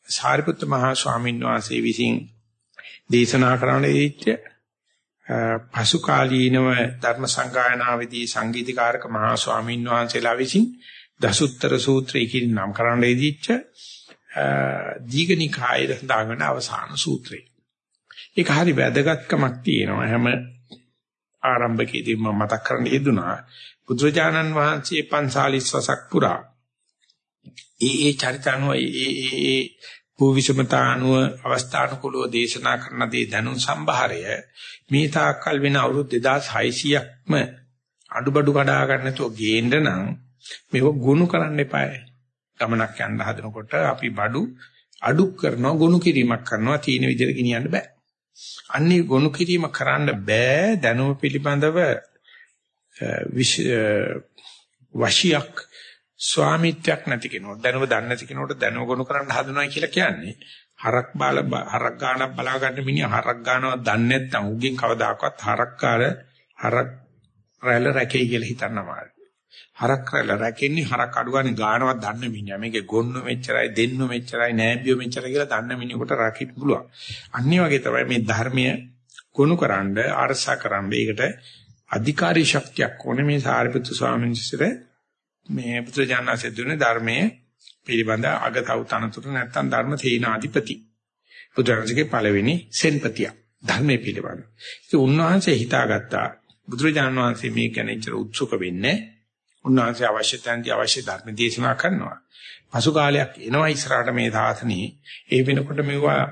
සාරිපුත්ත මහා ස්වාමීන් වහන්සේ විසින් දේශනා කරන්න දීච්ච පසු කාලීනව ධර්ම සංගායනාවේදී සංගීතකාරක මහා ස්වාමීන් වහන්සේලා විසින් දසුත්තර සූත්‍රය කියන නම් කරන්න දීච්ච දීඝනිකායේ සඳහන් අවසාන සූත්‍රය. ඒක හරි වැදගත්කමක් තියෙනවා. හැම ආරම්භකයේදී මම මතක් කරන්න යෙදුනා බුදුරජාණන් වහන්සේ 45 වසක් පුරා. ඒ ඒ චරිතano ඒ ඒ භූවිෂමතානුව අවස්ථානුකූලව දේශනා කරන දේ දැනුම් සම්භාරය මේ තාක්කල් වෙන අවුරුදු 2600ක්ම අඩුබඩු කඩා ගන්න නැතුව ගේන්න නම් මේක ගුණ කරන්න එපායි. ගමනක් යන්න හදනකොට අපි බඩු අඩු කරනවා ගුණ කිරීමක් කරනවා තීන විදිහට ගෙනියන්න බෑ. අන්නේ ගුණ කිරීම කරන්න බෑ දැනුම පිළිබඳව වශියක් ස්වාමිත්වයක් නැති කෙනෙකුට දැනුම දන්නේ නැති කෙනෙකුට දැනුම ගොනු කරන්න හදනවා කියලා කියන්නේ හරක් බාල හරක් ගානක් බලා ගන්න මිනිහා හරක් ගානවත් දන්නේ නැත්නම් උගෙන් කවදාකවත් හරක් කාල හරක් රැළ රැකේ කියලා හිතන්නමායි. හරක් කරලා රැකෙන්නේ හරක් අඩුවන්නේ ගානවත් දන්න මිනිහා. මේකේ ගොන්න මෙච්චරයි දෙන්න මෙච්චරයි නෑබියෝ මෙච්චරයි කියලා දන්න මිනිහෙකුට රකින්න පුළුවන්. අනිත් වගේ තමයි මේ ධර්මය ගොනුකරනද අරසකරනද ඒකට අධිකාරී ශක්තියක් ඕනේ මේ සාරිපුත්තු ස්වාමීන් වහන්සේට මේ පුත්‍රජානනාසේ දුන්නේ ධර්මයේ පිළිබඳ අගතව තනතුරු නැත්තම් ධර්ම තේනාධිපති. බුදුරජාණන්ගේ පළවෙනි සෙන්පතිය ධර්මයේ පිළිබඳ. ඉතින් උන්වහන්සේ හිතාගත්තා බුදුරජාණන් වහන්සේ මේ ගැන ඉතර උත්සුක වෙන්නේ උන්වහන්සේ අවශ්‍ය තැන්දී අවශ්‍ය ධර්ම දේශනා කරනවා. පසු කාලයක් එනවා ඉස්සරහට මේ සාසනේ ඒ වෙනකොට මේවා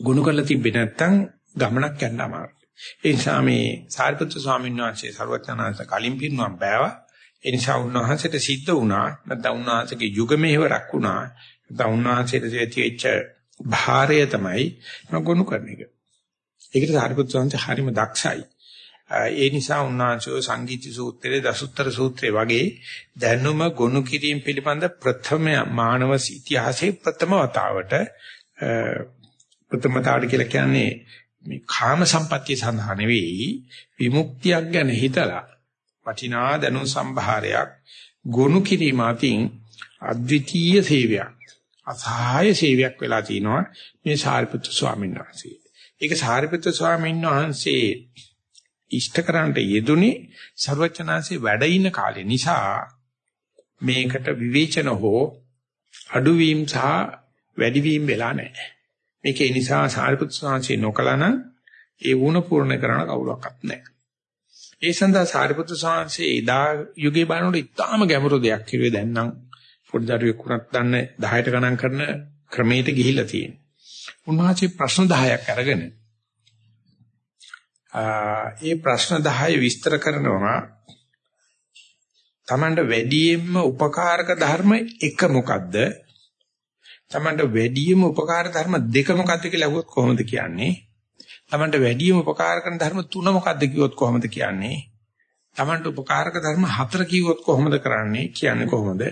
ගුණ කරලා තිබ්බේ නැත්තම් ගමනක් යන්න අමාරුයි. ඒ නිසා මේ සාරිපුත්‍ර ස්වාමීන් වහන්සේ ਸਰවඥාන්ස කලින් පින්නම් බෑවා. ඒ නිසා උන්වහන්සේට සිද්ධ වුණා නැත්නම් උන්වහන්සේගේ යුග මෙහෙවරක් වුණා. නැත්නම් උන්වහන්සේට ඇතිවෙච්ච භාරය තමයි ගොනු කරන එක. ඒකට සාරිපුත්‍ර ස්වාමීන් හරිම දක්ෂයි. ඒ නිසා උන්වහන්සේ සංගීති සූත්‍රයේ දසුත්තර සූත්‍රයේ වගේ දැනුම ගොනු කිරීම පිළිබඳ ප්‍රථම මානව ඉතිහාසයේ ප්‍රථම වතාවට ප්‍රථම තාඩ කියලා කියන්නේ මේ කාම සම්පත්තිය සඳහා නෙවෙයි විමුක්තියක් ගැන හිතලා වටිනා දැනුම් සම්භාරයක් ගොනු කිරීම අතින් අද්විතීය සේවයක් අසහාය සේවයක් වෙලා තිනවා මේ සාරිපුත්‍ර ස්වාමීන් වහන්සේ. ඒක සාරිපුත්‍ර ස්වාමීන් වහන්සේ ඉෂ්ටකරන්ට යෙදුනේ ਸਰවචනාංශේ වැඩ ඉන්න කාලේ නිසා මේකට විවේචන හෝ අඩුවීම් සහ වැඩිවීම වෙලා නැහැ. මේක ඒ නිසා සාරිපුත්‍ර ස්වාමීන් නොකලන ඒ වුණ පූර්ණ කරන කවුරක්වත් නැහැ. ඒ සඳහා සාරිපුත්‍ර ස්වාමීන් එදා යුගයේ බලනකොට ඉතාම ගැඹුරු දෙයක් කිරුවේ දැන් නම් පොඩි දරුවෙක් වුණත් දන්න 10ට ගණන් කරන ක්‍රමයට ගිහිල්ලා තියෙනවා. උන්වහන්සේ ප්‍රශ්න 10ක් අරගෙන ඒ ප්‍රශ්න 10 විස්තර කරනවා Tamanට වැඩියෙන්ම උපකාරක ධර්ම එක මොකද්ද? Tamanට වැඩියෙන්ම උපකාර ධර්ම දෙක මොකද්ද කියලා අහුවොත් කොහොමද කියන්නේ? Tamanට වැඩියෙන්ම උපකාර කරන ධර්ම තුන මොකද්ද කිව්වොත් කොහොමද කියන්නේ? Tamanට උපකාරක ධර්ම හතර කිව්වොත් කොහොමද කරන්නේ? කියන්නේ කොහොමද?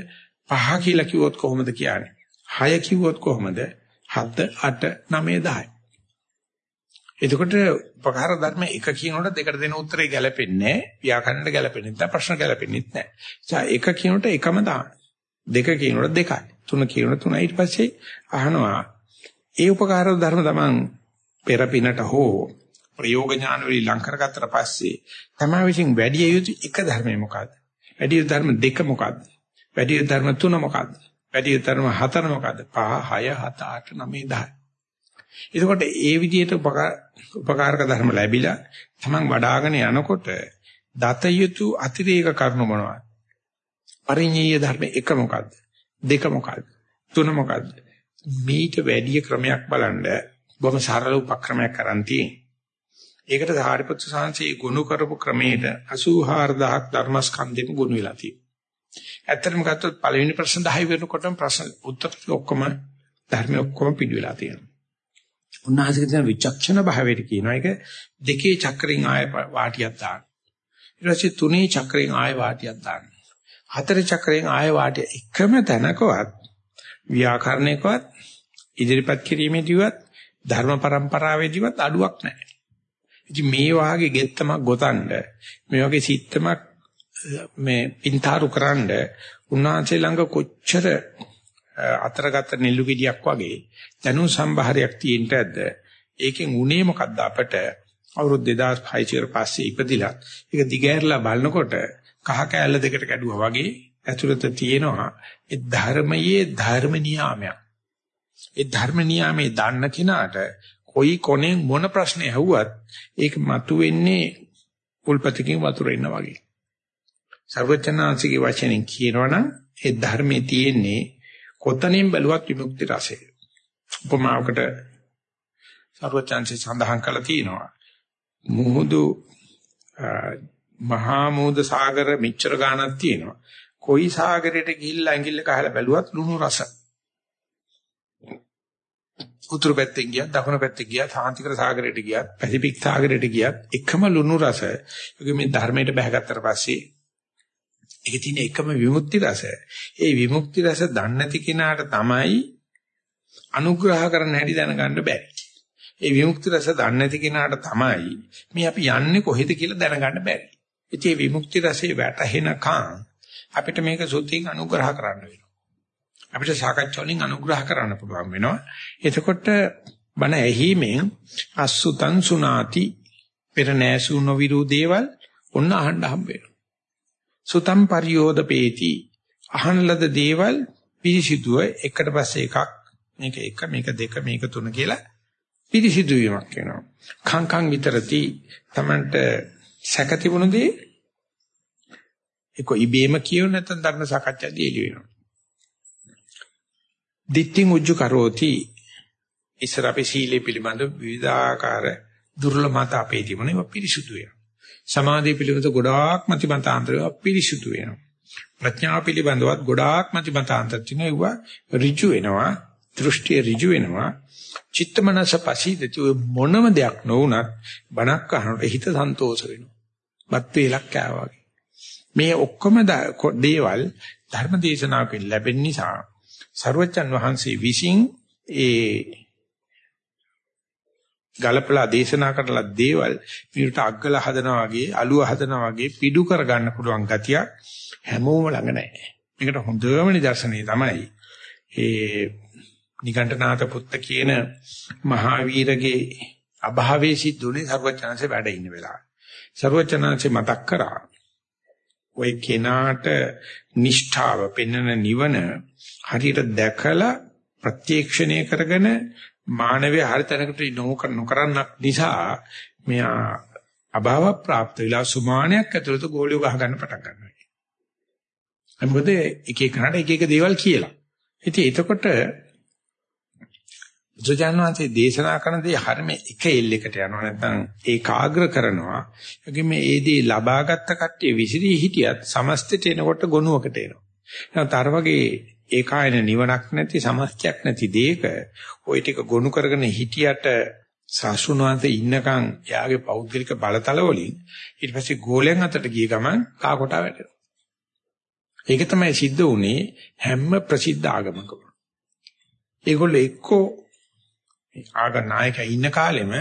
පහ කියලා කිව්වොත් කොහොමද කියන්නේ? හය කිව්වොත් කොහොමද? 7 8 9 10 එතකොට උපකාර ධර්ම එක කියනකොට දෙකට දෙන උත්තරේ ගැලපෙන්නේ නැහැ. ව්‍යාකරණයට ගැලපෙන්නේ නැහැ. ප්‍රශ්න ගැලපෙන්නේ නැහැ. ඒ එක කියනකොට එකම දාන්න. දෙක කියනකොට දෙකයි. තුන කියනකොට තුනයි. ඊට පස්සේ අහනවා ඒ උපකාර ධර්ම තමන් පෙරපිනට හෝ ප්‍රයෝග ඥාන වලින් ලං කරගත්තට පස්සේ තමයි විසින් වැඩි යුතු එක ධර්මය මොකද්ද? වැඩි යුතු ධර්ම දෙක මොකද්ද? වැඩි යුතු ධර්ම තුන මොකද්ද? වැඩි යුතු ධර්ම හතර මොකද්ද? 5 6 7 8 9 10. එතකොට ඒ විදිහට උපකාරක ධර්ම ලැබිලා තමන් වඩ아가න යනකොට දත යුතු අතිරේක කරුණු මොනවද? පරිඤ්ඤය ධර්ම එක මොකද්ද? දෙක මොකද්ද? තුන මොකද්ද? මේට වැඩි ක්‍රමයක් බලන්න බොහොම සරල උපක්‍රමයක් කරන් තියෙන්නේ. ඒකට සාරිපුත්‍ර සාංශේ ගුණ කරපු ක්‍රමයට 84000ක් ධර්මස්කන්ධෙම ගුණ වෙලා තියෙනවා. ඇත්තටම ගත්තොත් පළවෙනි ප්‍රශ්න 10 වෙනකොටම ප්‍රශ්න උත්තර ඔක්කොම ධර්ම ඔක්කොම පිළි වෙලා තියෙනවා. උන්වහන්සේ කියන විචක්ෂණ භාවයට කියනවා ඒක දෙකේ චක්‍රෙන් ආය වාටියක් දාන්න. ඊට පස්සේ තුනේ චක්‍රෙන් ආය වාටියක් දාන්න. හතරේ චක්‍රයෙන් ආය වාටිය එකම තැනකවත් ව්‍යාකරණයකවත් ඉදිරිපත් කිරීමේදීවත් ධර්ම પરම්පරාවේදීවත් අඩුවක් නැහැ. ඉතින් මේ වාගේ ගෙත්තමක් ගොතනද මේ වගේ සිත්තමක් මේ පින්තාරු කරන්ඩ උන්වහන්සේ ළඟ කොච්චර අතරගත නිලු ගෙඩියක් වගේ දැනුම් සම්භාරයක් තියෙන්න ඇද්ද? ඒකෙන් උනේ මොකද්ද අපට? අවුරුදු 2600 කට පස්සේ ඉපදිලා ඒක දිගහැරලා බලනකොට කහ කෑල්ල දෙකට කැඩුවා වගේ ඇතුළත තියෙනවා. ඒ ධර්මයේ ධර්ම නියාමයක්. ඒ ධර්ම නියාමයේ දන්න කෙනාට කොයි කොනෙන් මොන ප්‍රශ්නේ ඇහුවත් ඒක මතුවෙන්නේ උල්පතකින් වතුර එන්න වගේ සර්වචනාංශිකේ වචනෙන් කියනවනම් ඒ ධර්මයේ තියෙන්නේ කොතනින් බැලුවත් විමුක්ති රසය. උපමාවකට සර්වචන්සි සඳහන් කළා තියෙනවා. මුහුදු මහා මුහුද සාගර මෙච්චර ගාණක් තියෙනවා. කොයි සාගරයට ගිහිල්ලා ඇඟිල්ල කහලා බැලුවත් ලුණු රස. උතුරු පැත්තෙන් ගියත් දකුණු පැත්තේ ගියත් සාන්තිකර සාගරයට ගියත් පැසිෆික් සාගරයට ගියත් එකම ලුණු රස. ඒක මේ ධර්මයට බැහැගත්තට පස්සේ ඒකේ තියෙන එකම විමුක්ති රස. ඒ විමුක්ති රස දන්නේ නැති කෙනාට තමයි අනුග්‍රහ කරන්න හැටි දැනගන්න බැරි. ඒ විමුක්ති රස දන්නේ නැති කෙනාට තමයි මේ අපි යන්නේ කොහෙද කියලා දැනගන්න බැරි. ඉතින් විමුක්ති රසේ වැටහෙනකන් අපිට මේක සුද්ධියෙන් අනුග්‍රහ කරන්න වෙනවා. අපිට සාකච්ඡා වලින් අනුග්‍රහ කරන්න පුළුවන් වෙනවා. එතකොට බණ ඇහිීමෙන් අසුතං සුනාති පෙර නෑසු නොවිරු දේවල් ඔන්න අහන්න හම්බ වෙනවා. සුතම් පරියෝදපේති අහන ලද දේවල් පිරිසිදුව එකට පස්සේ එකක් මේක එක මේක දෙක මේක තුන කියලා පිරිසිදු වීමක් වෙනවා. කංකං විතරති තමන්ට සැක තිබුණදී ඒක ඉබේම කියව නැත්නම් ධර්ම සාකච්ඡාදී එළි වෙනවා. දිට්ඨින් උජ්ජු කරෝති ඉස්සර අපේ සීලේ පිළිබඳ විවිධාකාර දුර්ලභ මත අපේ තිබුණේ ඒවා පිරිසුදු වෙනවා. සමාධිය පිළිබඳ ගොඩාක් මත මතාන්තර පිරිසුදු වෙනවා. ප්‍රඥාව පිළිබඳවත් ගොඩාක් මත මතාන්තර තියෙනවා ඒවා ඍජු වෙනවා. දෘෂ්ටිය ඍජු වෙනවා. චිත්තමනස පසීදති මොනම දෙයක් නොවුනත් බණක් අහනකොට හිත සන්තෝෂ වෙනවා. බත් වේලක් කෑවා වගේ. මේ ඔක්කොම දේවල් ධර්ම දේශනාවකින් ලැබෙන නිසා සර්වචන් වහන්සේ විසින් ඒ ගලපලා දේශනා කරලා දේවල් පිටට අග්ගල හදනවා වගේ අලුව හදනවා වගේ පිඩු කරගන්න පුළුවන් ගතිය හැමෝම ළඟ නැහැ. මේකට හොඳම නිදර්ශනය තමයි ඒ නිකණ්ඨනාත පුත්ත කියන මහාවීරගේ අභාවයේ සිද්ධුනේ සර්වචනanse වැඩ ඉන්න වෙලාව. සර්වචනanse මතක් කරා ඔය කෙනාට නිෂ්ඨාව පෙන්වන නිවන හරියට දැකලා ප්‍රත්‍යක්ෂණය කරගෙන මානවය හරි තැනකට නොකරන්නක් නිසා මෙයා අභාව ප්‍රාප්ත වෙලා සුමානයක් ඇතුළත ගෝලිය ගහ ගන්න පටන් ගන්නවා. මොකද එක එකනට එක එක දේවල් කියලා. ඉතින් එතකොට බුදුජානනාංශයේ දේශනා කරන දේ හරියම එක එල්ලයකට යනවා නැත්නම් ඒකාග්‍ර කරනවා. ඒකෙ මේ ඒ දේ ලබාගත් කට්ටිය විසිරී හිටියත් සමස්තයට එනකොට ගොනුවකට එනවා. නැත්නම් අර වගේ ඒකායන නිවනක් නැති සමස්තයක් නැති දෙයක ওই ටික ගොනු කරගෙන හිටියට සාසුණවන්ත ඉන්නකම් එයාගේ පෞද්ගලික බලතල වලින් ඊට පස්සේ ගෝලයන් අතට ගිය ගමන් කා කොටා වැටෙනවා. ඒක තමයි සිද්ධ වුනේ හැම ප්‍රසිද්ධ ආගමකම. ඒගොල්ලෝ එක්කෝ ආගම නායකයා ඉන්න කාලෙම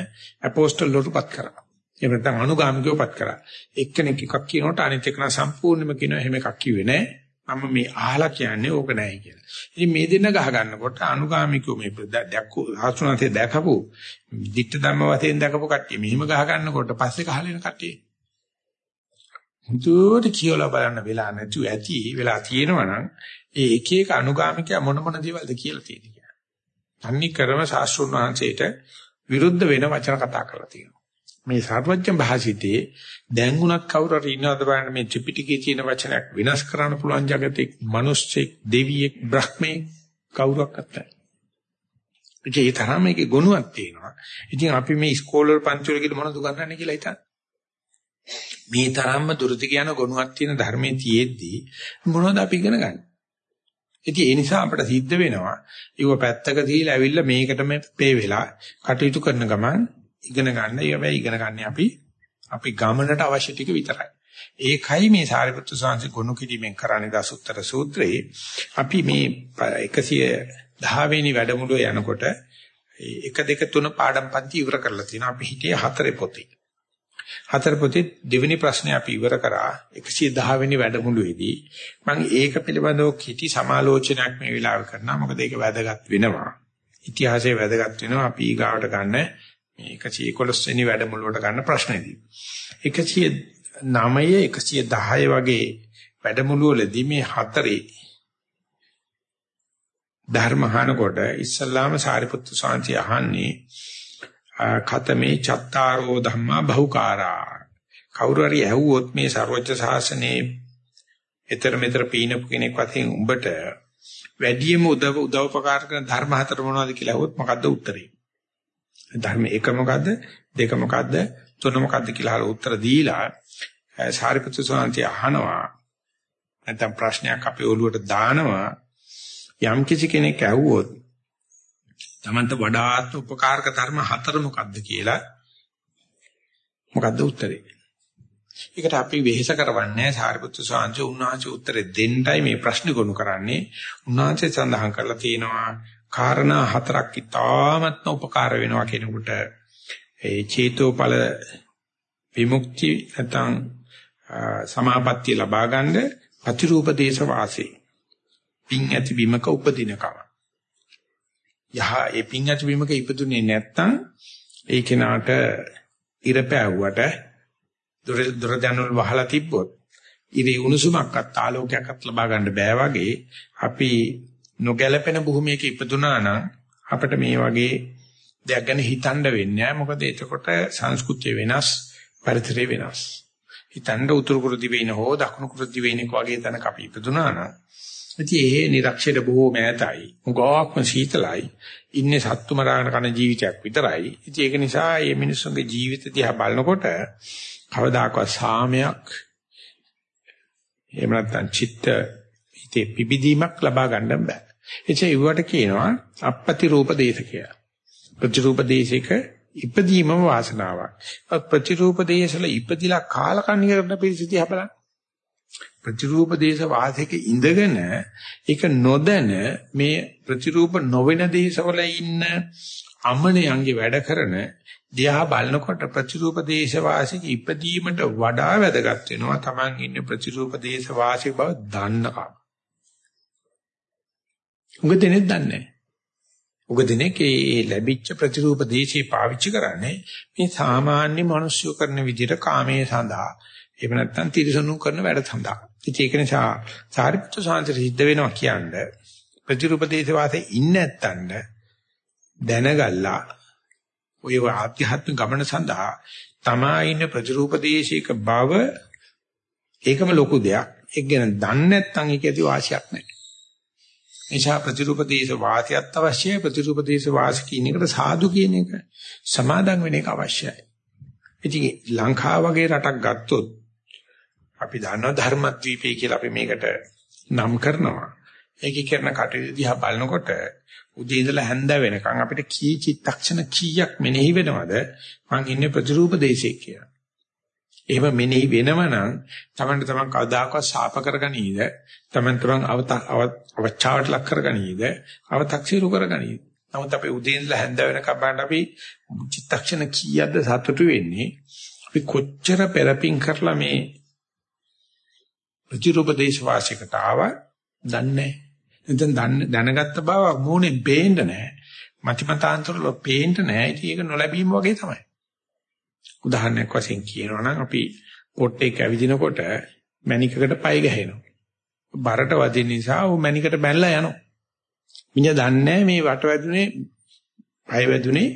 අපෝස්තල් වලටපත් කරා. එහෙම නැත්නම් අනුගාමිකවපත් කරා. එක්කෙනෙක් එකක් කියනකොට අනිත් එකන සම්පූර්ණයෙන්ම කියනවා එහෙම එකක් කිව්වේ නෑ. මම මේ අහලා කියන්නේ ඕක නෑ කියලා. ඉතින් මේ දෙන්න ගහ ගන්නකොට අනුගාමිකව මේ දැක්කෝ හසුනාතේ දැකපු ditta ධම්ම වශයෙන් දැකපු කට්ටිය මෙහිම ගහ ගන්නකොට පස්සේ කහලෙන කට්ටිය. මුදුවට කියලා බලන්න වෙලා නැතු ඇති වෙලා තියෙනවනම් ඒ එක එක අනුගාමිකයා මොන මොන දේවල්ද කියලා තියෙන්නේ. තන්නේ කරම ශාස්ත්‍රුන් වහන්සේට විරුද්ධ වෙන වචන කතා කරලා තියෙනවා. මේ සර්වඥ භාෂිතේ දැන් උනත් කවුරු හරි ඉන්නවද බලන්න මේ ත්‍රිපිටකයේ තියෙන වචනයක් විනාශ කරන්න පුළුවන් జగතේ මිනිස්සෙක් දෙවියෙක් බ්‍රහ්මෙක් කවුරක්වත් නැහැ. ඒ තරම් මේකේ ගුණයක් තියෙනවා. ඉතින් අපි මේ ඉස්කෝලේ පන්ති වල කියලා මොනවද උගන්වන්නේ කියලා හිතන්න. මේ තරම්ම දුරදි කියන ගුණයක් තියෙන ධර්මයේ තියෙද්දි මොනවද අපි ඉගෙන ගන්නේ? ඉතින් ඒ නිසා අපිට සිද්ධ වෙනවා ඒව පැත්තක තියලා ඇවිල්ලා මේකටම පේ වෙලා කටයුතු කරන ගමන් ඉගෙන ගන්න. ඒවයි ඉගෙන ගන්න අපි අපි ගමනට අවශ්‍ය ටික විතරයි. ඒකයි මේ සාරිපුත්‍ර සාංශ ගොනු කිරීමෙන් කරන්නේ දසුත්තර සූත්‍රයේ අපි මේ 110 වෙනි වැඩමුළුව යනකොට 1 2 3 පාඩම් පන්ති ඉවර කරලා තියෙනවා. අපි හිටියේ හතරේ පොතේ. හතර පොතේ දෙවෙනි ප්‍රශ්නේ අපි ඉවර කරා. 110 වෙනි වැඩමුළුවේදී මම ඒක පිළිබඳව කිටි සමාලෝචනයක් මේ වෙලාවේ කරනවා. මොකද ඒක වැදගත් වෙනවා. ඉතිහාසයේ වැදගත් වෙනවා. අපි ඊගාවට ගන්න මේ 111 වෙනි වැඩමුළුවට ගන්න ප්‍රශ්නේදී. 109 110 වගේ වැඩමුළුවලදී මේ හතරේ ධර්මහනකොට ඉස්සල්ලාම සාරිපුත්තු සාන්ති අහන්නේ කතමේ චත්තාරෝ ධම්මා බහුකාරා. කවුරු හරි ඇහුවොත් මේ ਸਰවඥ ශාසනයේ ඊතර මෙතර පීනපු කෙනෙක් වශයෙන් උඹට වැඩියම උදව් උදව්පකාර කරන ධර්ම හතර මොනවද කියලා අහුවොත් මොකද්ද උත්තරේ? ධර්ම එක මොකද්ද? දෙක මොකද්ද? තුන මොකද්ද කියලා අහලා උත්තර දීලා සාරිපුත්‍ර ස්වාමීන් අහනවා. නැත්නම් ප්‍රශ්නයක් අපේ ඔළුවට දානවා. යම් කිසි කෙනෙක් ඇහුවොත් තමන්ට වඩාත් උපකාරක ධර්ම හතර මොකක්ද කියලා මොකද්ද උත්තරේ? ඒකට අපි වෙහෙස කරවන්නේ සාරිපුත්තු සාංශ උන්වහන්සේ උත්තරේ දෙන්නයි මේ ප්‍රශ්න ගොනු කරන්නේ. උන්වහන්සේ සඳහන් කරලා තියෙනවා කාරණා හතරක් ඉතාමත්ම උපකාර වෙනවා කෙනෙකුට ඒ චේතෝපල විමුක්ති නැත්නම් සමාපත්තිය ලබා ගන්න අතිරූප දේශ වාසේ. පිං ඇති බිමක උපදිනකම. යහ ඒ පිං ඇති බිමක ඉපදුනේ නැත්තම් ඒ කෙනාට ඉර පෑවුවට දොර දොර දැනුල් වහලා තිබ්බොත් ඉරේ උණුසුමක්වත් ආලෝකයක්වත් ලබා ගන්න බෑ වගේ අපි නොගැලපෙන භූමියක ඉපදුනා නම් අපිට මේ වගේ දෙයක් ගැන හිතන්න වෙන්නේ නැහැ මොකද එතකොට සංස්කෘතිය වෙනස් පරිසරය වෙනස්. හිතන්න උතුරු කුරු දිවයින හෝ දකුණු කුරු දිවයිනක වගේ තැනක අපි ඉපදුනා නම් ඉතින් ඒ නිරක්ෂයට බොහෝ මෑතයි උගාක්ම සීතලයි. ඉන්නේ සත්තු මරාගෙන කන ජීවිතයක් විතරයි. ඉතින් ඒක නිසා මේ මිනිස්සුන්ගේ ජීවිත දිහා බලනකොට කවදාකවත් සාමයක් එහෙම නැත්නම් චිත්ත හිතේ පිබිදීමක් ලබා ගන්න බෑ. එචේ ඉවට කියනවා අපපති රූප දේශ කියලා ප්‍රතිරූප දේශයක ඉපදීමම වාසනාවක්. ප්‍රතිරූප දේශවල ඉපදිලා කාලකන්ණි කරන පිරිසිතිය බලන්න. ප්‍රතිරූප දේශ වාසයක ඉඳගෙන ඒක නොදැන මේ ප්‍රතිරූප නොවන දේශවල ඉන්න අමනයන්ගේ වැඩ කරන දිහා බලනකොට ප්‍රතිරූප දේශ වාසික ඉපදීමට වඩා වැදගත් වෙනවා Taman ඉන්න ප්‍රතිරූප දේශ වාසික බව දන්නකම. උග දෙනෙක් දන්නේ නැහැ. උග දෙනෙක් ඒ ලැබිච්ච ප්‍රතිරූප දේශේ පාවිච්චි කරන්නේ මේ සාමාන්‍ය මිනිස්සු කරන විදිහට කාමයේ සඳහා එහෙම නැත්නම් තිරසනු කරන වැඩ සඳහා. ඉතින් ඒක නිසා සාරිපුත්‍ර සාන්තර සිද්ධ වෙනවා කියන්නේ ප්‍රතිරූප දේශ වාසේ ඉන්නේ නැත්තඳ දැනගල්ලා ඔය ආධ්‍යාත්මික ගමන සඳහා තමා ඉන්න ප්‍රතිරූප දේශයක බව ඒකම ලොකු දෙයක්. ඒක ගැන දන්නේ නැත්නම් ඒක ඇති වාසියක් නැහැ. නිසා ප්‍රතිરૂපදේශ වාසියත් අවශ්‍යයි ප්‍රතිરૂපදේශ වාස කියන එකට සාදු කියන එක සමාදන් වෙන එක අවශ්‍යයි. ඉතින් ලංකාව වගේ රටක් ගත්තොත් අපි දන්නවා ධර්මද්වීපය කියලා අපි මේකට නම් කරනවා. ඒකේ කරන කටයුතු දිහා බලනකොට උදේ ඉඳලා හැන්ද වෙනකන් අපිට කී චිත්තක්ෂණ කීයක් මෙනෙහි වෙනවද මං ඉන්නේ ප්‍රතිરૂප දේශේ කියලා. එහෙම මෙනෙහි වෙනව නම් තමන්ට තමන් කවදාකවත් ශාප කරගනීද? තමන් තමන් අවචාවට ලක් කරගනීද? අව탁සිරු කරගනීද? නමුත් අපි උදේ ඉඳලා හැන්ද වෙනකම් බලන්න අපි චිත්තක්ෂණ කීයක්ද සතුටු වෙන්නේ? අපි කොච්චර පෙරපින් කරලා මේ ප්‍රතිරූප දේශ වාසිකට ආවා දන්නේ නැහැ. දැනගත්ත බව මූණේ පේන්න නැහැ. මතිමතාන්තරවල පේන්න නැහැ. ඉතින් ඒක නොලැබීම වගේ තමයි. උදාහරණයක් වශයෙන් කියනවා නම් අපි කොට්ටේක ඇවිදිනකොට මණිකකට පය ගැහෙනවා. බරට වදින නිසා ਉਹ මණිකට බැනලා යනවා. මිනිහා දන්නේ මේ වට වැදුනේ පය වැදුනේ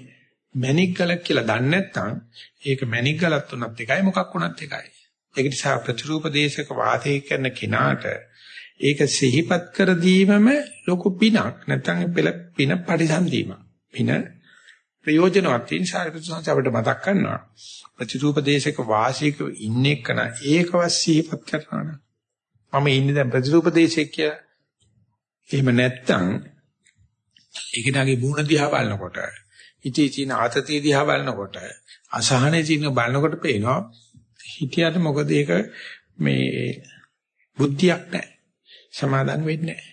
මණික් ගලක් කියලා දන්නේ නැත්නම් ඒක මණික් ගලක් තුනත් එකයි මොකක් වුණත් එකයි. ඒක නිසා ප්‍රතිරූප දේශක වාතය කරන කෙනාට ඒක සිහිපත් කර දීමම ලොකු පිනක්. නැත්නම් පින පරිසම්දීමක්. පින ප්‍රයෝජනවත්. වෙන සාරිපුත්‍ර සංස අපිට මතක් කරනවා ප්‍රතිરૂප දේශක වාසික ඉන්නේ කන ඒකවත් සිහිපත් කරනවා මම ඉන්නේ දැන් ප්‍රතිરૂප දේශයක් කියලා. එහෙම නැත්තම් ඒකනාගේ බුණ දිහා බලනකොට ඉතී චීන ආතතිය දිහා බලනකොට අසහනේ චීන බලනකොට පේනවා හිතියට මොකද ඒක මේ බුද්ධියක් නැහැ. සමාදන් වෙන්නේ නැහැ.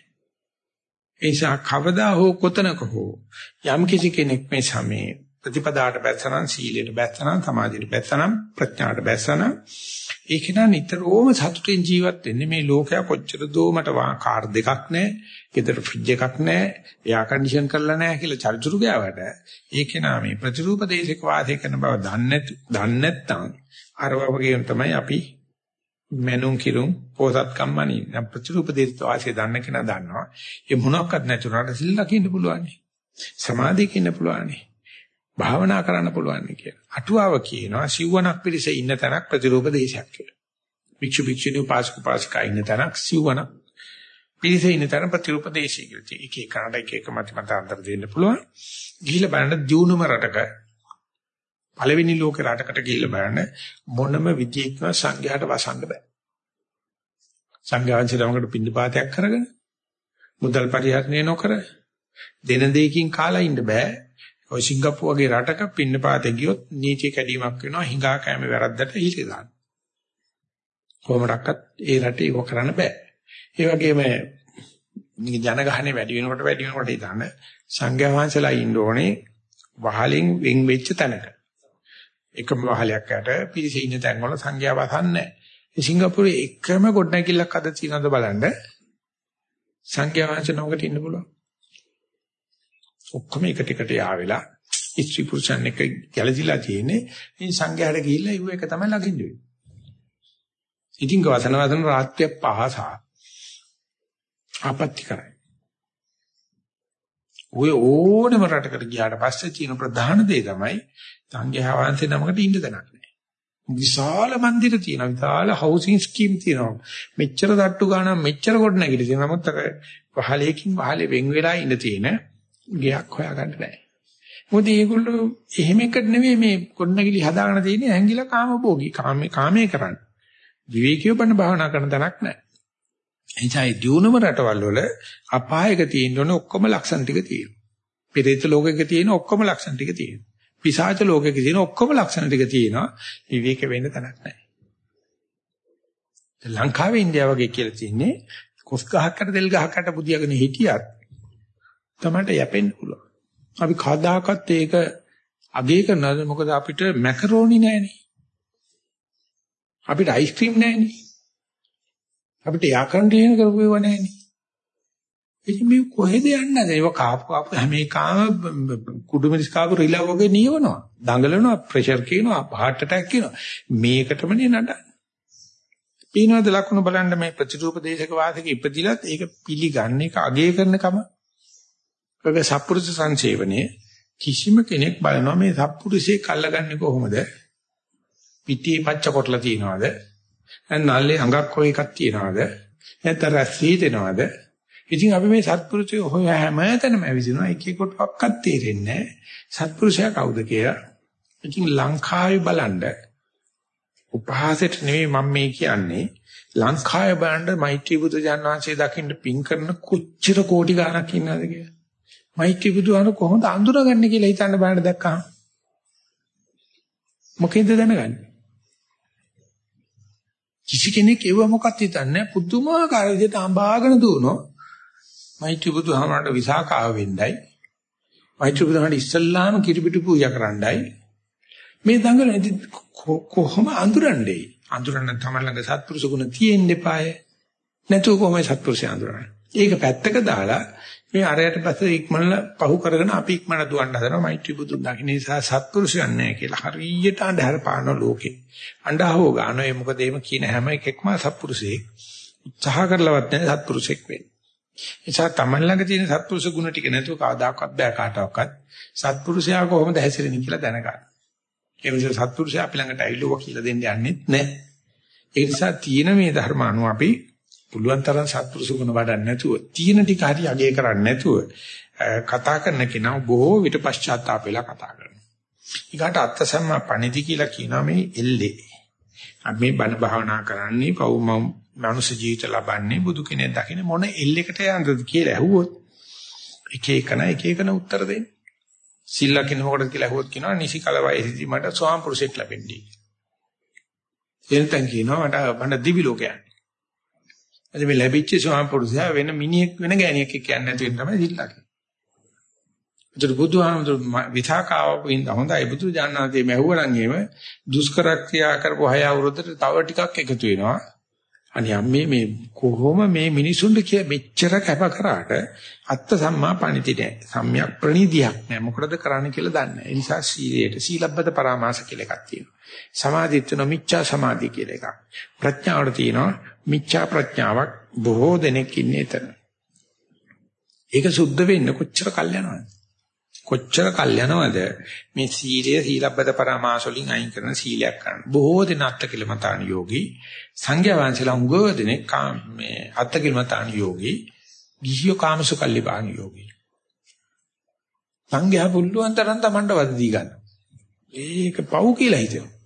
ඒ නිසා කවදා හෝ කොතනක හෝ යම් කිසි කෙනෙක් මේ සමේ ප්‍රතිපදාට බැස්සනම් සීලයට බැස්සනම් සමාධියට බැස්සනම් ප්‍රඥාට බැස්සනම් ඒක නා නිතරම සතුටින් ජීවත් වෙන්නේ. මේ ලෝකයා කොච්චර දෝ මට කාර් දෙකක් නැහැ, ගෙදර ෆ්‍රිජ් එකක් නැහැ, එයා කන්ඩිෂන් කරලා නැහැ කියලා චරිචුරු ගෑවට ඒක නා මේ ප්‍රතිරූප දේශක වාසය කරන බව දන්නේ නැත්නම් අරවවගේම තමයි අපි මෙනුම් කිරුම් පොසත්කම් මනින් ප්‍රතිරූපදේශ වාසිය දන්න කෙනා දන්නවා. ඒ මොනක්වත් නැතුණාට සිල් ලකින්න පුළුවන් සමාධිය කින්න පුළුවන් භාවනා කරන්න පුළුවන් කියලා. අටුවාව කියනවා සිව්වණක් පිළිස ඉන්න තැනක් ප්‍රතිරූපදේශයක් කියලා. භික්ෂු භික්ෂුණී පාසක පාසිකා ඉන්න තැනක් සිව්වණක් පිළිස ඉන්න තැන ප්‍රතිරූපදේශය කියලා. එක එක කරණ්ඩ එක එක මත මත අන්තර දෙන්න පුළුවන්. ගිහිල්ලා බලන්න දියුණුම රටක පළවෙනි ලෝක රටකට ගිහිල්ලා බලන්න මොනම විදියකින් සංඝයාට වසන්න බෑ. සංඝයාංශ ළමකට පින්දපාතයක් කරගෙන මුදල් පරිහරණය නොකර දෙන දෙයකින් කාලා ඉන්න බෑ. ඔය සිංගප්පූ වගේ රටක පින්නපාතේ ගියොත් නීති කැඩීමක් වෙනවා හිඟා කෑම වැරද්දට හිලි දාන්න. කොහොමඩක්වත් ඒ රටේ ඒක කරන්න බෑ. ඒ වගේම ජනගහනේ වැඩි වෙනකොට වැඩි වෙනකොට ඉතන සංඝයා වහන්සේලා ඉන්න ඕනේ වහලෙන් වෙන් වෙච්ච තැනක. එකම වහලයක් යට පිරිසේ ඉන්න තැන් වල සංඛ්‍යා වසන්නේ නැහැ. ඒ සිංගප්පූරේ එකම ගොඩනැගිල්ලක් අද තියෙනවද බලන්න. සංඛ්‍යා වංශනවකට ඉන්න පුළුවන්. ඔක්කොම එකට එකට යාවෙලා ස්ත්‍රී පුරුෂයන් එක ගැළදීලා තියෙන්නේ. ඉතින් සංඝයාට ගිහිල්ලා ඉව එක තමයි ළඟින් වෙන්නේ. ඉතින් වසන වසන රාත්‍රිය පහසා ආපත්‍ති කරයි. ඔය ඕනම රටකට ගියාට පස්සේ තියෙන ප්‍රධාන දේ තමයි සංඝයා වහන්සේ නමකට ඉන්න තැනක් නැහැ. විශාල මන්දිර තියෙනවා. විශාල හවුසින් ස්කීම් තියෙනවා. මෙච්චර තට්ටු ගන්න මෙච්චර කොට නැගිට තියෙනවා. නමුත් අර පහලයකින් පහලේ වෙන් වෙලා ඉඳ තියෙන ගයක් හොයාගන්න බෑ. මොකද මේගොල්ලෝ එහෙම එකට නෙවෙයි මේ කොණ්ණගිලි හදාගෙන තියෙන්නේ ඇංගිලා කාමභෝගී කාමේ කාමේ කරන්න. විවේකීව බණ භාවනා කරන තැනක් නැහැ. එනිසායි දියුණුව රටවල් වල අපායක තියෙන ඕනේ ඔක්කොම ලක්ෂණ ටික තියෙනවා. පෙරේත ලෝකෙක තියෙන ඔක්කොම ලක්ෂණ ටික තියෙනවා. පිසාච ලෝකෙක තියෙන ඔක්කොම ලක්ෂණ ටික තියෙනවා. විවේක වෙන්න තැනක් නැහැ. ලංකාවේ ඉන්දියාව වගේ කියලා තියෙන්නේ කොස් ගහකට තෙල් ගහකට බුදියාගෙන හිටියත් තමයි යැපෙන්න පුළුවන්. අපි කවදාකවත් ඒක අගේ කරනවද මොකද අපිට මැකරෝනි නැහනේ. අපිට අයිස්ක්‍රීම් නැහනේ. අපිට යාකන්ඩියන කරපුවව නැහනේ. ඉතින් මේ කොහෙද යන්නේ? ඒක කාපු කාපු හැම එකම කුඩු මිරිස් කාපු රිලා වගේ නියවනවා. දඟලනවා, ප්‍රෙෂර් කියනවා, heart attack කියනවා. මේකටමනේ නඩන්නේ. පිනවද ලකුණු බලන්න මේ ප්‍රතිරූප දේශක වාසික ඉපදිලත් ඒක පිළිගන්න එක අගය කරන කම ඔක සත්පුරුෂ සංසේවනයේ කිසිම කෙනෙක් බලනවා මේ සත්පුරුෂේ කල්ලාගන්නේ කොහොමද? පිටියේ පච්ච කොටලා තියනවාද? නැල්ලේ අඟක් කොයි එකක් තියනවාද? නැත්නම් රැස්සී දෙනවාද? ඉතින් අපි මේ සත්පුරුෂය හොය හැමතැනම ඇවිදිනවා එක එකට ඔක්කත් තේරෙන්නේ සත්පුරුෂයා කවුද කියලා. ඉතින් ලංකාවේ බලන්න උපහාසයට නෙමෙයි මම මේ කියන්නේ ලංකාවේ බලන්න මෛත්‍රී බුදු ජානනාංශය දකින්න පින් කරන කොච්චර කෝටි ගණක් ඉන්නවද කියලා. මෛත්‍රී බුදුහාම කොහොමද අඳුරගන්නේ කියලා හිතන්න බලන්න දැක්කහම. මොකෙන්ද දැනගන්නේ? කිසි කෙනෙක් ඒව මොකක්ද හිතන්නේ පුදුමාකාර විදිහට අඹාගෙන දුවනවා. මෛත්‍රී බුදුහාමරට විසාකාව වෙන්නයි. මෛත්‍රී බුදුහාමරට ඉස්සල්ලාම කිරිපිටි පූජා කරන්නයි. මේ දඟල කොහොම අඳුරන්නේ? අඳුරන්න තමයි ළඟ සත්පුරුෂ ගුණ තියෙන්න එපාය. නැතුව කොහොමද සත්පුරුෂය අඳුරන්නේ? ඒක පැත්තක දාලා මේ අරයට පස්සේ ඉක්මනල පහු කරගෙන අපි ඉක්මන දුවන්න හදනවා මෛත්‍රී බුදුන් දකින්න නිසා සත්පුරුෂයන් නැහැ කියලා හරියට අඳහර පාන ලෝකේ අඬහව ගන්න ඒ මොකද එහෙම කියන හැම එකෙක්ම සත්පුරුෂයෙක් උත්සාහ කරලවත් නැහැ සත්පුරුෂෙක් වෙන්න නිසා තමන් ළඟ තියෙන සත්පුරුෂ ගුණ ටික නැතුව කවදාකවත් බෑ කාටවත් සත්පුරුෂයා කොහොමද හැසිරෙන්නේ කියලා දැනගන්න ඒ නිසා සත්පුරුෂයා අපි ළඟට ඇවිල්ලා කියලා දෙන්න යන්නෙත් නැහැ ඒ නිසා තියෙන මේ ධර්ම අනුව අපි පුළුවන් තරම් සත්පුරුෂ ගුණ වඩන්න නැතුව තියෙන ටික හරි අගය කරන්නේ නැතුව කතා කරන කෙනා බොහෝ විට පශ්චාත්තාප වෙලා කතා කරනවා. ඊගාට අත්සම්ම පණිදි කියලා කියනවා මේ එල්ලේ. අපි මේ බණ භාවනා කරන්නේ පව් මනුෂ්‍ය ජීවිත ලබන්නේ බුදු කෙනෙක් දකින්න මොන එල්ලෙකට යන්නද කියලා ඇහුවොත් එක එකන එක එකන උත්තර දෙන්නේ. සිල්ලා කියන මොකටද කියලා ඇහුවොත් කියනවා නිසි කල වයසේදී මට ස්වාම පුරුෂෙක් ලැබෙන්නේ. එනතන් කියනවා මට බණ දිවි ලෝකයක්. අද මේ ලැබිච්ච ස්වාම පුරුෂයා වෙන මිනිහෙක් වෙන ගෑණියෙක් එක්ක යන්නේ නැති වෙන තමයි සිල්ලා කියන්නේ. ඒතර බුදුහාමුදුරු විථාකාව වින්ද හොඳයි බුදු දානනාදී මැහුවනම් එහෙම දුෂ්කර ක්‍රියා කරපු හය අවුරුද්දට තව ටිකක් එකතු වෙනවා. අනියම් මේ මේ කොහොම මේ මිනිසුන්ට කිය මෙච්චර කැප කරාට අත්ත සම්මා පණිති නෑ. සම්‍යක් ප්‍රණීතියක් නෑ. මොකටද කරන්න කියලා දන්නේ නෑ. ඒ නිසා සීලයට සීලබ්බත පරාමාස කියලා එකක් තියෙනවා. සමාධියට තියෙනවා මිච්ඡා සමාධිය කියලා එකක්. ප්‍රඥාවට තියෙනවා මිච්ඡා ප්‍රඥාවක් බොහෝ දෙනෙක් ඉන්නේ එතන. ඒක සුද්ධ වෙන්න කොච්චර කල් යනවද? කොච්චර කල් යනවද මේ සීලය සීලබ්බත පරාමාස වලින් අයින් කරන සීලයක් කරන්න. බොහෝ දෙනා අත්කිලමතාන යෝගී සංඝයා වහන්සේලා උගව දෙනෙක් මේ අත්කිලමතාන යෝගී ගිහියෝ කාමසුකල්ලි බාන යෝගී. සංඝයා පුළුවන් තරම් Tamanට වද දී ගන්න. ඒක පව් කියලා හිතෙනවා.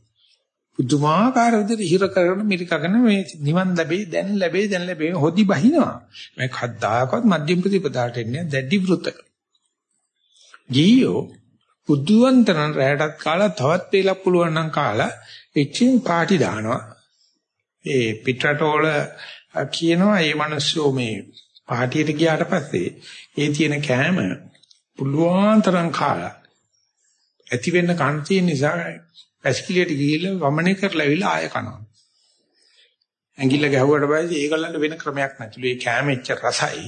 පුදුමාකාර විදිහට හිර කරගෙන මිරිකගෙන මේ නිවන් ලැබෙයි දැන් ලැබෙයි දැන් ලැබෙයි හොදි බහිනවා මේ කද්දාකවත් මධ්‍යම ප්‍රතිපදාට එන්නේ දැඩි වෘත ගියෝ පුදුවන්තරන් රැයටත් කාලා තවත් වේලක් පුළුවන් නම් කාලා එච්චින් පාටි දානවා ඒ පිටරටෝල කියනවා මේ මිනිස්සු මේ පාටියට ගියාට පස්සේ ඒ තියෙන කෑම පුළුවන් තරම් කාලා ඇති වෙන්න කන් තියෙන නිසා පැස්කිලියට ගිහිල්ලා වමනේ කරලා ඇවිල්ලා ආය කනවා. ඇඟිල්ල ගැහුවට පස්සේ ඒගොල්ලන්ට වෙන ක්‍රමයක් නැතිලු. ඒ කැමෙච්ච රසයි.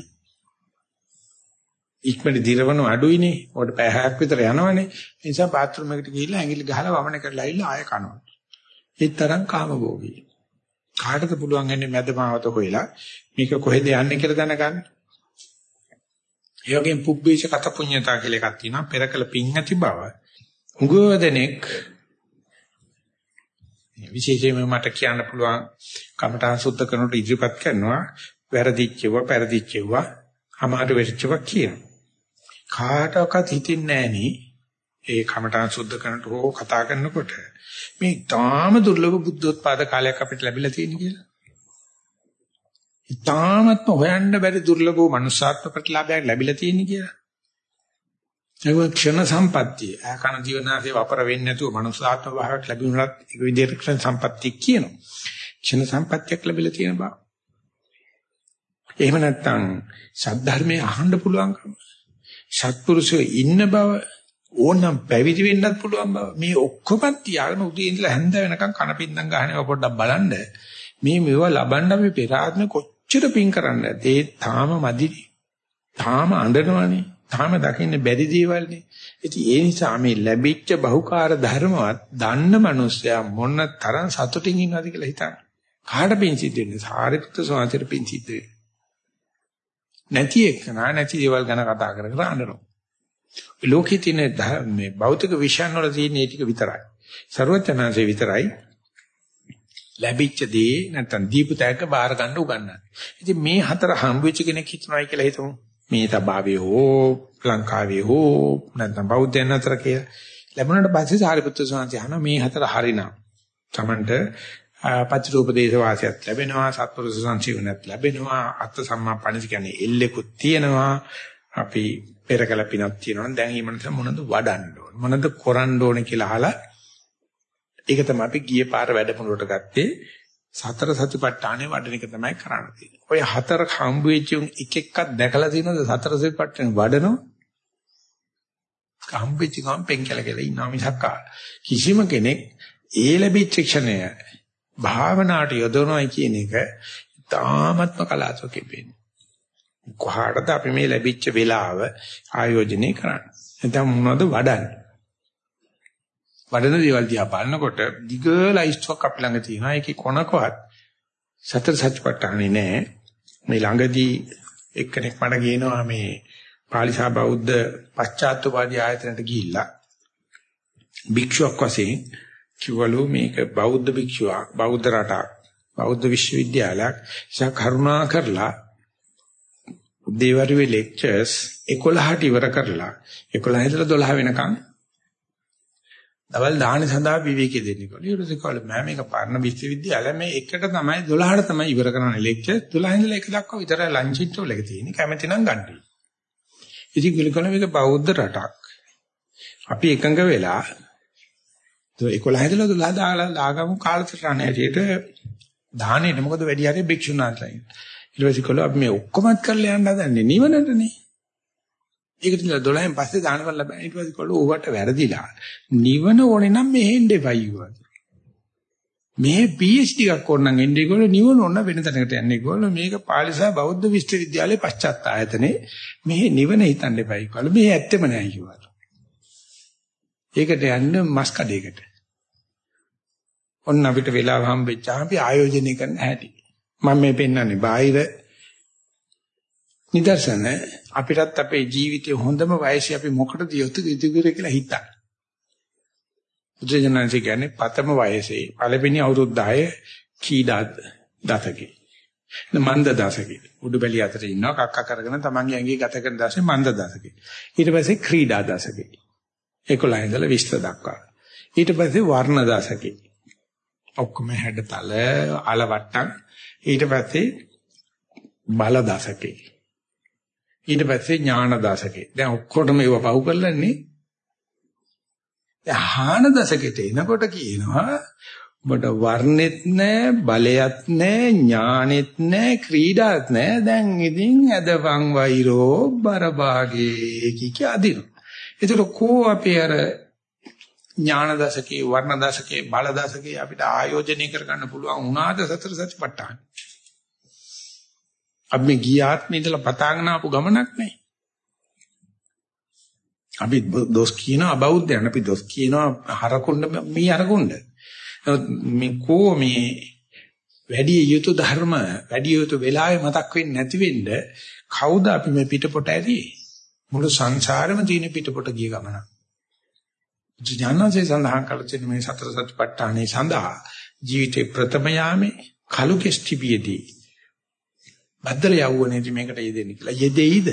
ඉක්මනට දිරවන අඩුයිනේ. ඔකට පැයක් විතර යනවනේ. ඒ නිසා බාත් รู ම් එකට ගිහිල්ලා ඇඟිලි ගහලා වමන කරලා ඇවිල්ලා ආය කනවා. ඒ තරම් කාමභෝගී. කාටද පුළුවන් යන්නේ මැදමාවත හොයලා මේක කොහෙද යන්නේ කියලා දැනගන්න. ඒ වගේම පුබ්බේෂ කත පුඤ්ඤතා කියලා එකක් තියෙනවා. පෙරකල පිං ඇති බව. උගෝදෙනෙක් විශේෂයෙන්ම මට කියන්න පුළුවන් කමඨාන් සුද්ධ කරනකොට ඉදිරිපත් කරනවා වැරදිච්චව පෙරදිච්චව අමාරු වෙච්චව කියනවා. කාටවත් හිතින්නේ නැහෙනි ඒ කමඨාන් සුද්ධ කරනකොට හෝ කතා කරනකොට මේ තාම දුර්ලභ බුද්ධෝත්පාද කාලයක් අපිට ලැබිලා තියෙන කියලා. ඊටාමත්ම හොයන්න බැරි දුර්ලභ වූ මනුෂ්‍යාත්ම ප්‍රතිලාභයක් ලැබිලා තියෙන කියලා. ඒක ක්ෂණ සම්පත්තිය. ආකන ජීවනාසේ වපර වෙන්නේ නැතුව මනුෂ්‍යාත්ම භාවයක් ලැබුණත් ඒක විදිහට ක්ෂණ සම්පත්තිය කියනවා. ක්ෂණ සම්පත්තියක් ලැබිලා තියෙන බව. එහෙම නැත්නම් සද්ධර්මයේ අහන්න පුළුවන්කම. සත්පුරුෂයෝ ඉන්න බව ඕනම් පැවිදි වෙන්නත් පුළුවන් බව. මේ ඔක්කොම තියාගෙන උදේ ඉඳලා හැන්ද වෙනකන් කනපින්දම් ගහනවා පොඩ්ඩක් බලන්න. මේ මේවා ලබන්න අපි පෙර ආත්ම කොච්චර පින් කරන්නද? ඒ තාම මදි. තාම අඬනවනේ. තාම දකින්න බැරි දේවල්නේ. ඉතින් ඒ නිසා මේ ලැබිච්ච බහුකාර ධර්මවත් දන්න මනුස්සයා මොන තරම් සතුටින් ඉන්නවද කියලා හිතන්න. කාට පින් සිද්ධ වෙන්නේ? සාරිපුත්‍ර ස්වාමීන්ට පින් සිද්ධ වෙන්නේ. නැති එක නා නැති දේවල් ගැන කතා කර කර අඬනවා. ලෝකේ තියෙන මේ භෞතික විෂයන් වල තියෙන ඒ ටික විතරයි. ਸਰවඥාන්සේ විතරයි ලැබිච්ච දේ නැත්තම් දීපු තෑග්ග බාර ගන්න උගන්නන්නේ. ඉතින් මේ හතර හම්බ වෙච්ච කෙනෙක් හිතනවායි කියලා හිතමු. මේ තබාවේ හෝ ලංකාවේ හෝ නැත්නම් බෞද්ධයන් අතර කියලා ලැබුණාට පස්සේ සාරිපුත්‍ර ස්වාමීන් වහන්සේ මේ හතර හරිනම් තමන්ට පච්චරූපදේශ වාසියක් ලැබෙනවා සත්පුරුෂ සංසීවණයක් ලැබෙනවා අත්ථ සම්මා පණිස කියන්නේ එල්ලෙකුත් තියෙනවා අපි පෙරකල පිනක් තියෙනවා දැන් ඊමණස මොනද වඩන්න ඕන මොනද කරන්න ඕන කියලා අහලා ඒක තමයි අපි ගිය පාර වැඩමුළුවට ගත්තේ සතර සතිපට්ඨානේ වඩන එක තමයි කරන්න තියෙන්නේ. ඔය හතර හම්බ වෙච්ච එක එකක් දැකලා තියෙනවද සතර සතිපට්ඨානේ වඩනවා? හම්බෙච්ච ගමන් පෙන්කල කියලා ඉන්නවා මිසක් කිසිම කෙනෙක් ඒ ලැබිච්ච ක්ෂණය භාවනාවට යොදවනවා කියන එක තාමත්ම කලාතුරකින් වෙන්නේ. කොහාටද අපි මේ ලැබිච්ච වෙලාව ආයෝජනය කරන්නේ? නැත්නම් මොනවද වඩන්නේ? වඩන දේවල් දිහා බලනකොට දිග ලයිස්ට්ුවක් අපි ළඟ තියෙනවා. ඒකේ කොනකවත් සතර සත්‍යපට්ඨානේ නෑ. මේ ළඟදී එක්කෙනෙක් මට කියනවා මේ පාලිසා බෞද්ධ පශ්චාත්තුපාදී ආයතනට ගිහිල්ලා භික්ෂුවක් වශයෙන් කිව්වලු මේක බෞද්ධ භික්ෂුවක් බෞද්ධ රටක් බෞද්ධ විශ්වවිද්‍යාලයක් ඉතින් කරුණා කරලා දේවරුවේ ලෙක්චර්ස් 11ට ඉවර කරලා 11 ඉඳලා 12 වෙනකන් දවල් දාහනේ සඳහා විවේකී දෙන්නේ කොහොමද? ඊට පස්සේ කවල මම මේක පරණ විශ්වවිද්‍යාලය මේ එකට තමයි 12ට තමයි ඉවර කරන්නේ ලෙක්චර් 12 ඉඳලා 1 දක්වා විතරයි ලන්ච් ඉන්ටර්වල් එක තියෙන්නේ. කැමති නම් ගන්න. ඉතින් කිලකල මේක බෞද්ධ රටක්. අපි එකඟ වෙලා 11 ඉඳලා 12 දාලා දාගමු කාලසටහන ඇටියට දාහනේ මොකද වැඩි හරිය භික්ෂුණාන්තයි. ඊට පස්සේ කළා අපි මේ ඔක්කොමත් කරලා යන්න හදන්නේ නිවනටනේ. ඒකට ඉඳලා 12න් පස්සේ දානවල ලැබෙන ඊට පස්සේ කොළු ඌවට වැරදිලා. නිවන ඕනේ නම් මෙහෙන් දෙපයි කිව්වා. මේ PhD එකක් ඕනනම් එන්නේ ඒගොල්ලෝ නිවන ඕන වෙන තැනකට යන්නේ ඒගොල්ලෝ මේක පාලිසා බෞද්ධ විශ්වවිද්‍යාලයේ පශ්චාත් ආයතනේ මෙහි නිවන හිතන්න එපයි කිව්වලු. මේ ඇත්තම නෑ කිව්වා. ඒකට යන්න මස් කඩේකට. ඔන්න අපිට වෙලාව හම්බෙච්චාම අපි ආයෝජනය කරන්න හැටි. මම මේ පෙන්වන්නේ බාහිර නිදර්ශන අපිටත් අපේ ජීවිතයේ හොඳම වයසේ අපි මොකටද යොතු ඉදිරිය කියලා හිතන්න. බුදුජානන්සේ කියන්නේ පතම වයසේ පළවෙනි අවුරුදු 10 කීඩා දතකේ. මන්ද දසකේ. උඩු බැලිය අතර ඉන්නවා කක්ක කරගෙන තමන්ගේ ඇඟේ ගත කරන දවසේ මන්ද දසකේ. ඊට පස්සේ ක්‍රීඩා දසකේ. 11 ඉඳලා 20 දක්වා. ඊට පස්සේ වර්ණ දසකේ. ඔක්කොම හැඩතල අලවට්ටම් ඊට පස්සේ බල දසකේ. ඊට පස්සේ ඥාන දශකේ. දැන් ඔක්කොටම ඒව පහු කරලානේ. දැන් හාන දශකෙට එනකොට කියනවා ඔබට වර්ණෙත් නැහැ, බලයත් නැහැ, ඥානෙත් නැහැ, ක්‍රීඩාත් නැහැ. දැන් ඉතින් ඇදපන් වෛරෝ බරභාගේ කික අදින. ඒතර කෝ අපේ අර ඥාන දශකේ වර්ණ දශකේ බල දශකේ අපිට ආයෝජනය කරගන්න පුළුවන් වුණාද සතර සතිපට්ඨාන. අපි ගියාත්මේ ඉඳලා පතාගෙන ආපු ගමනක් නේ. අපි දොස් කියනවා අබෞද්ධයන් අපි දොස් කියනවා හරකුණ්ඩ මේ හරකුණ්ඩ. මේ කෝ මේ වැඩි යුතු ධර්ම වැඩි යුතු වෙලාවේ මතක් වෙන්නේ නැති වෙන්න කවුද අපි මේ පිටපොට ඇදී මුළු සංසාරෙම තියෙන පිටපොට ගිය ගමන. ඥානසේ සඳහන් කළ තියෙන මේ සතර සතිපට්ඨානේ සඳහා ජීවිතේ ප්‍රථම යාමේ කලු කෙස්ටිපියේදී බද්දල යවුවනේදී මේකට යෙදෙන්න කියලා. යෙදෙයිද?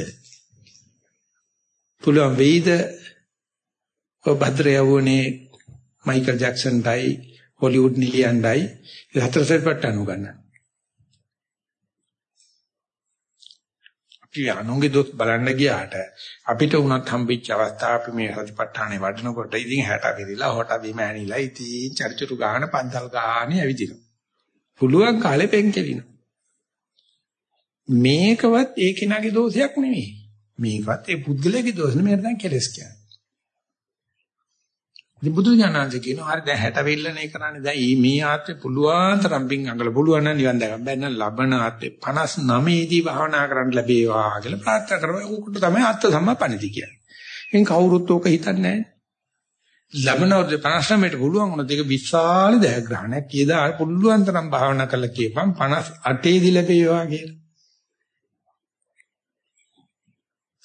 පුළුවන් වෙයිද? ඔය බද්දල යවුවනේ මයිකල් ජැක්සන්ටයි හොලිවුඩ් නිලියන්ඩයි හතර සතිපට්ඨාන උගන්වන්නේ. අනුන්ගේ දොස් බලන්න ගියාට අපිට උනත් හම්බෙච්ච අවස්ථාව අපි මේ සතිපට්ඨානේ වඩනකොට ඉතින් 60 පිළිලා හොට බිම ඇනිලා ඉතින් චරිචුරු ගාන පන්සල් ගානේ ඇවිදිනවා. පුළුවන් කාලේ පෙන් කෙලිනවා. මේකවත් ඒ කෙනාගේ දෝෂයක් නෙමෙයි. මේකවත් ඒ පුද්ගලයාගේ දෝෂ නෙමෙයි දැන් කෙලස් කියන්නේ. ඉතින් බුදු ඥානanse කියනවා හරි දැන් 60 වෙල්ලනේ කරන්නේ දැන් මේ ආත්මේ පුළුවන් තරම් පිං අඟල පුළුවන් නම් නිවන් දැක බැන්න ලබන ආත්මේ 59 දී භාවනා කරන්න ලැබේවා කියලා ප්‍රාර්ථනා කරනවා උකට තමයි ආත්ම සම්මාපණිති කියන්නේ. එන් කවුරුත් ඕක හිතන්නේ නැහැ. ලබන අවුරුදු 59ට පුළුවන් වුණ දෙක විශාල දයග්‍රහණයක් කීදා පුළුවන් තරම් භාවනා කරලා කියපම් 58 දී ලැබේවා කියලා.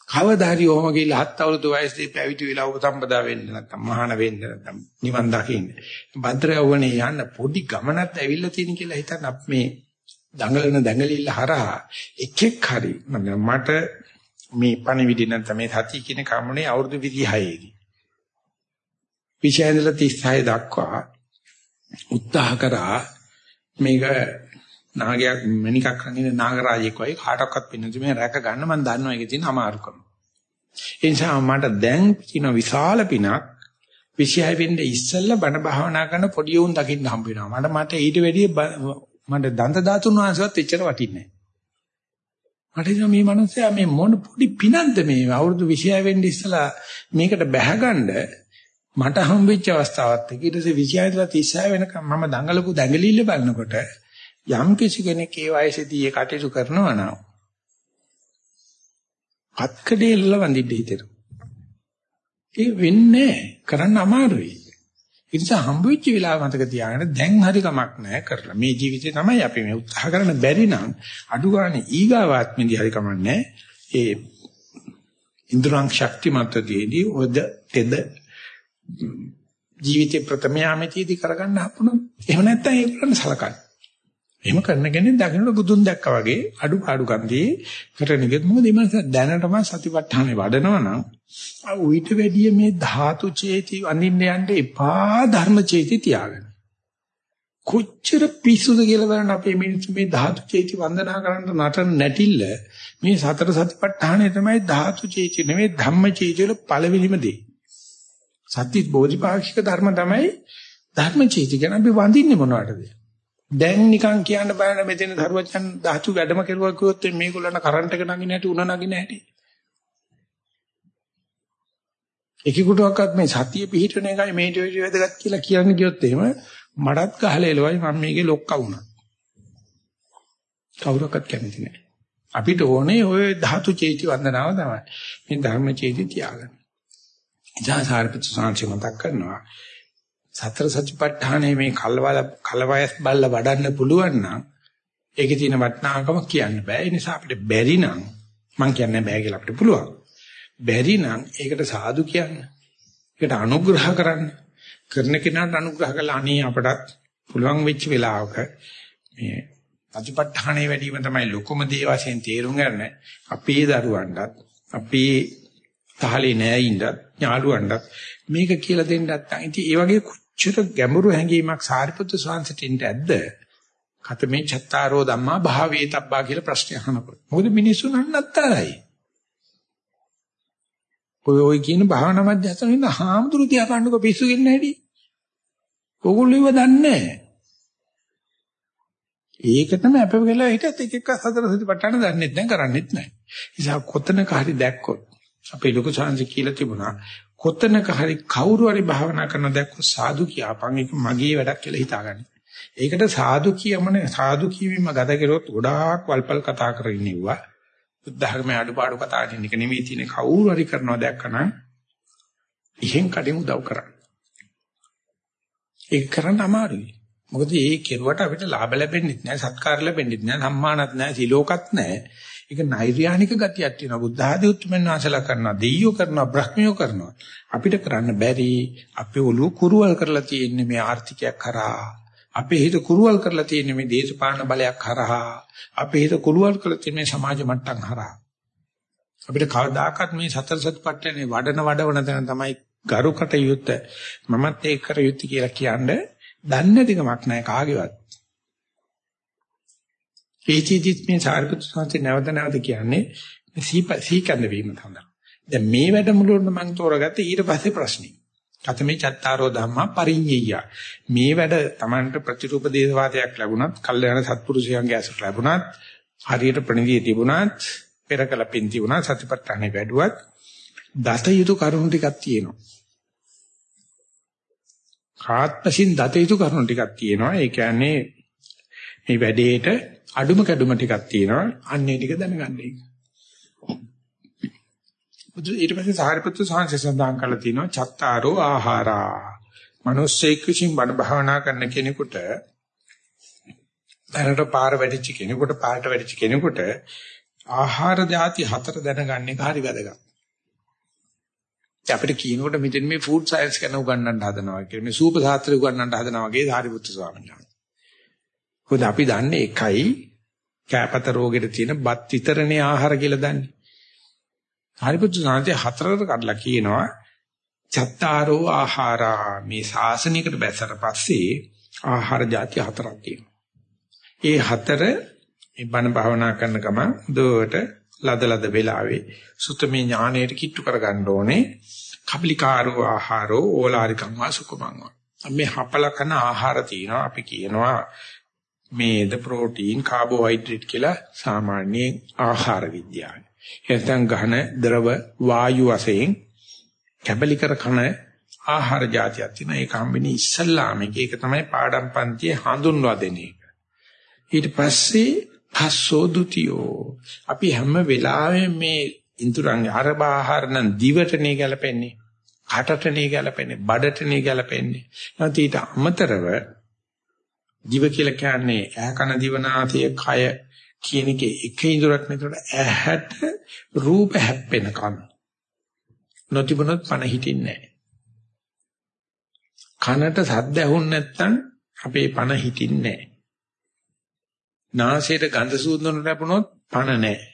කවදා හරි ඔහම ගිහලා හත් අවුරුදු වයසේ පැවිදි වෙලා උපසම්පදා වෙන්න නැත්නම් මහාන වෙන්න නැත්නම් නිවන් දකින්න. භද්‍ර යවුනේ යන්න පොඩි ගමනක් ඇවිල්ලා තියෙන කියලා හිතන්න අපි මේ දඟලන දඟලිල්ල හරහා එකෙක් හරි මට මේ පණිවිඩ නැත්නම් මේ සතිය කියන කමුනේ අවුරුදු 26 දී. විශේෂයෙන්ම 36 දක්වා උත්සාහ කරා මේක නාගයක් මණිකක් රංගින නාගරාජෙක් වගේ කාටවත් පින්නතු මේ රැක ගන්න මම දන්නවා ඒකේ තියෙන අමාරුකම. ඒ නිසා මට දැන් තියෙන විශාල පිනක් විෂය වෙන්න ඉස්සෙල්ලා බණ භාවනා කරන පොඩි උන් දකින්න හම්බ වෙනවා. මට මට ඊට වැඩිය මට දන්ත ධාතුන් වහන්සේවත් එච්චර වටින්නේ නැහැ. මට මේ මිනිස්සයා මේ මොන පොඩි පිනක්ද මේ අවුරුදු 20 වෙන්න ඉස්සලා මේකට බැහැගන්න මට හම්බෙච්ච අවස්ථාවත් එක්ක ඊට පස්සේ 20 ඉඳලා 36 වෙනකම් මම දඟලපු දඟලිල්ල බලනකොට යම් කිසි කෙනෙක් ඒ වයසේදී ඒ කටයුතු කරනවා නම් අත්කඩේ ඉල්ල වඳින්න හිතෙනවා. ඒ වෙන්නේ කරන්න අමාරුයි. ඒ නිසා හම්බ වෙච්ච වෙලාව මතක තියාගන්න දැන් හරි කමක් නැහැ කරලා. මේ ජීවිතේ තමයි අපි මේ උත්සාහ කරන්න බැරි නම් අඩු ගන්න ඊගාවාත්මෙදී හරි කමක් නැහැ. ඒ ඉන්ද්‍රං ශක්තිමත්වයේදී ඔද තෙද ජීවිතේ ප්‍රථම යාමේදී කරගන්න හපුණා. එහෙම නැත්නම් ඒක කරන්න සලකන්න. එහෙම කරන කෙනෙක් දකින්න බුදුන් දැක්කා වගේ අඩු පාඩුකම් දී කරණගෙත් මොකද මේ දැනටම සතිපට්ඨානේ වඩනවා නම් උවිත වැඩිය මේ ධාතු චේති අනින්න යන්න එපා ධර්ම චේති තියාගන්න. කොච්චර පිස්සුද කියලා බලන්න අපේ මිනිස්සු මේ ධාතු චේති වන්දනා කරන්න නටන නැටිල්ල මේ සතර සතිපට්ඨානේ තමයි ධාතු චේති නෙමෙයි ධම්ම චේති වල පළවෙනිම දේ. සත්‍ය බෝධිපාක්ෂික ධර්ම තමයි ධර්ම චේති කියන අපි වඳින්නේ මොනවටද? දැන් නිකන් කියන්න බෑ මෙතන ධර්මචන් ධාතු වැඩම කෙරුවා කිව්වොත් මේගොල්ලන්ට කරන්ට් එක නගින්න හැටි උණ නගින්න හැටි. එකෙකුටවත් මේ සතිය පිහිටන එකයි මේට වැදගත් කියලා කියන්න ගියොත් එහෙම මඩත් ගහලා එළවයි මම මේකේ ලොක්කා වුණා. කවුරක්වත් කැමති නැහැ. අපිට ඕනේ ওই ධාතු චේති වන්දනාව තමයි. මේ ධර්ම චේති තියාගන්න. ඉතින් සාරපිත සාංශ මතක් කරනවා. සතර සතිපට්ඨානයේ මේ කල්වල කලවයස් බල්ල වඩන්න පුළුවන් නම් ඒකේ තියෙන වටිනාකම කියන්න බෑ. ඒ නිසා අපිට බැරි නම් මම කියන්නේ බෑ කියලා අපිට පුළුවන්. බැරි නම් ඒකට සාදු කියන්න. ඒකට අනුග්‍රහ කරන්න. කරන කෙනාට අනුග්‍රහ කළා අනේ අපටත් පුළුවන් වෙච්ච වෙලාවක මේ අතිපට්ඨානේ වැඩිම තමයි ලොකුම දේ වශයෙන් තේරුම් ගන්න අපේ දරුවන්ටත් අපේ තාලේ නෑයින්දත් ඥාළුවන්ටත් මේක කියලා දෙන්න නැත්නම් ඉතින් ඒ වගේ කොච්චර ගැඹුරු හැඟීමක් සාරිපුත්‍ර ස්වාමීන්ට ඇද්ද? කතමේ චත්තාරෝ ධම්මා භාවේතබ්බා කියලා ප්‍රශ්න අහනකොට. මොකද මිනිස්සුන් අන්නත්තරයි. ඔය ඔය කියන භාවනා මධ්‍යස්ථාන ඉන්න හාමුදුරු තියා කන්නක පිස්සු ගෙන්න හැටි. ඕගොල්ලෝ ඉව දන්නේ ඒක තමයි අපේ වෙලාව හිටියත් එක එක හතර සතිපට්ඨාන දන්නෙත් නැහැ කරන්නෙත් නැහැ. නිසා කොතනක හරි දැක්කොත් අපේ ලොකු සංසි කියලා තිබුණා කොතනක හරි කවුරු හරි භාවනා කරන දැක්කොත් සාදු කියපන් ඒක මගේ වැඩක් කියලා හිතාගන්න. ඒකට සාදු කියමනේ සාදු කියවීම ගත කරොත් ගොඩාක් වල්පල් කතා කරගෙන ඉන්නවා. බුද්ධ학මේ අඩුපාඩු කතා කරන එක නෙමෙයි තියෙන්නේ කවුරු හරි කරනවා දැක්කනම් ඉහෙන් කඩින් උදව් කරන්න. ඒක කරන්න අමාරුයි. මොකද ඒ කෙරුවට අපිට ලාභ ලැබෙන්නේ නැහැ, සත්කාර ලැබෙන්නේ නැහැ, සම්මානත් නැහැ, සිලෝකත් නැහැ. ඒක නෛර්යානික ගතියක් තියෙනවා. බුද්ධ ආදී උතුම්යන් වහන්සේලා කරනවා, දෙයියෝ කරනවා, බ්‍රහ්මියෝ කරනවා. අපිට කරන්න බැරි අපේ ඔළුව කුරුවල් කරලා තියෙන්නේ මේ ආර්ථිකයක් කරා. අපේ හිත කුරුවල් කරලා තියෙන්නේ මේ දේශපාලන බලයක් කරා. අපේ හිත කුරුවල් කරලා තියෙන්නේ සමාජ මට්ටම් හරහා. අපිට කවදාකවත් මේ සතර සතිපට්ඨානේ වඩන වඩවන තැන තමයි ගරුකට යුත් මමත් ඒක කර යුත්තේ කියලා කියන්නේ දන්නේ නැතිකමක් නැහැ කාගේවත්. ඒචීදිත් මේ සාරිපුත්‍ර සංසේ නැවත නැවත කියන්නේ සීකන්ද වීම තමයි. දැන් මේ වැඩමුළුවට මම තෝරගත්තේ ඊට පස්සේ ප්‍රශ්නේ. කතමේ චත්තාරෝ ධම්මා පරිඤ්ඤය. මේ වැඩ Tamanට ප්‍රතිරූප දේශවාදයක් ලැබුණත්, කල්යාණ සත්පුරුෂයන්ගේ ඇසට ලැබුණත්, හරියට ප්‍රණිතිය තිබුණත්, පෙරකල පින් තිබුණත්, සතිපට්ඨානෙ වැඩුවත් දත යුතු කරුණු ටිකක් තියෙනවා. ආත්මසින් දත යුතු කරුණු ටිකක් තියෙනවා. ඒ කියන්නේ මේ වැඩේට අඩුම කැඩුම ටිකක් තියෙනවා. අන්නේ ටික දැනගන්න එක. බුදු ඊට පස්සේ සාරිපුත්‍ර සාංශය සඳහන් කරලා තිනවා චත්තාරෝ ආහාරා. මිනිස්සෙක් විසින් බණ භාවනා කරන කෙනෙකුට දැනට පාර වැඩිච්ච කෙනෙකුට පාරට වැඩිච්ච කෙනෙකුට ආහාර ಜಾති හතර දැනගන්න එක හරි වැදගත්. අපිට කියනකොට මෙතන මේ ෆුඩ් සයන්ස් ගැන උගන්වන්න හදනවා කියලා මේ සූප සාත්‍රය උගන්වන්න හදනවා වගේ සාරිපුත්‍ර ස්වාමීන් වහන්සේ. මොකද අපි දන්නේ එකයි කැපත රෝගෙට තියෙන බත් විතරනේ ආහාර කියලා දන්නේ. සාරිපුත්‍ර ස්වාමීන් හතරකට කඩලා කියනවා චත්තාරෝ ආහාරා මේ ශාසනිකට බැසට පස්සේ ආහාර જાති හතරක් තියෙනවා. ඒ හතර මේ බණ භාවනා කරන ගමන් දුවට ලද ලද වෙලාවේ සුතමේ ඥාණයට කිට්ටු කරගන්න ඕනේ. කබලිකාරෝ ආහාරෝ ඕලාරිකං වා සුකුමං වා. මේ හපල කන ආහාර තියෙනවා අපි කියනවා මේද ප්‍රෝටීන් කාබෝහයිඩ්‍රේට් කියලා සාමාන්‍ය ආහාර විද්‍යාව. එතෙන් ගහන ද්‍රව වායු වශයෙන් කැබලිකර කන ආහාර જાතියක් තියෙනවා. ඒක හම්බෙන්නේ ඉස්සල්ලාම ඒක තමයි පාඩම් පන්තියේ හඳුන්වා දෙන එක. ඊට පස්සේ පස්සෝ ဒ ුතියෝ අපි හැම වෙලාවෙම මේ ඉන්ද්‍රයන් ආහාර නම් දිවටනේ ගැලපෙන්නේ කටටනේ ගැලපෙන්නේ බඩටනේ ගැලපෙන්නේ නැත්නම් ඊට අමතරව දිව කියලා කියන්නේ ඇහ කන දිවනාසය කය කියන එකේ එක ඉඳුරක් නේද ඇහැට රූප හැප්පෙන කම නොතිබුණොත් පණ හිටින්නේ නැහැ. කනට සද්ද ඇහුන් නැත්නම් අපේ පණ හිටින්නේ නැහැ. නාසයට ගඳ සුවඳ ලැබුණොත් පණ නැහැ.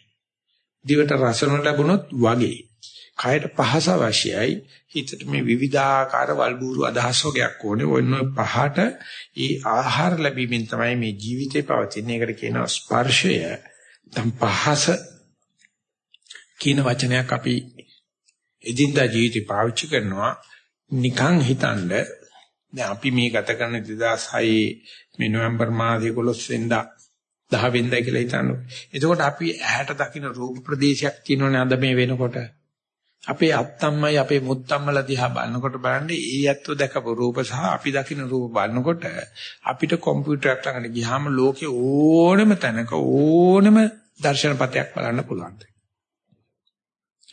දිවට රසන ලැබුණොත් වගේ. කයට පහස අවශ්‍යයි හිතට මේ විවිධාකාර වල්බూరు අදහස් වර්ගයක් ඕනේ ඔන්න පහට ඒ ආහාර ලැබීමෙන් තමයි මේ ජීවිතේ පවතින එකට කියනවා ස්පර්ශය තම් පහස කියන වචනයක් අපි එදින්දා ජීවිතේ පාවිච්චි කරනවා නිකන් හිතනද දැන් අපි මේ ගත කරන 2006 මේ නොවැම්බර් මාසයේ 11 වෙනිදා 10 වෙනිදා කියලා හිතන්නකො. එතකොට අපි ඇහැට දකින්න රූප ප්‍රදේශයක් තියෙනවනේ අද මේ වෙනකොට. අපේ අත්තම්මයි අපේ මුත්තම්මලා දිහා බලනකොට බලන්නේ ඒ ඇත්තෝ දැකපු රූප සහ අපි දකින රූප බලනකොට අපිට කම්පියුටරයක් ළඟට ගියාම ලෝකේ ඕනම තැනක ඕනම දර්ශනපතයක් බලන්න පුළුවන්.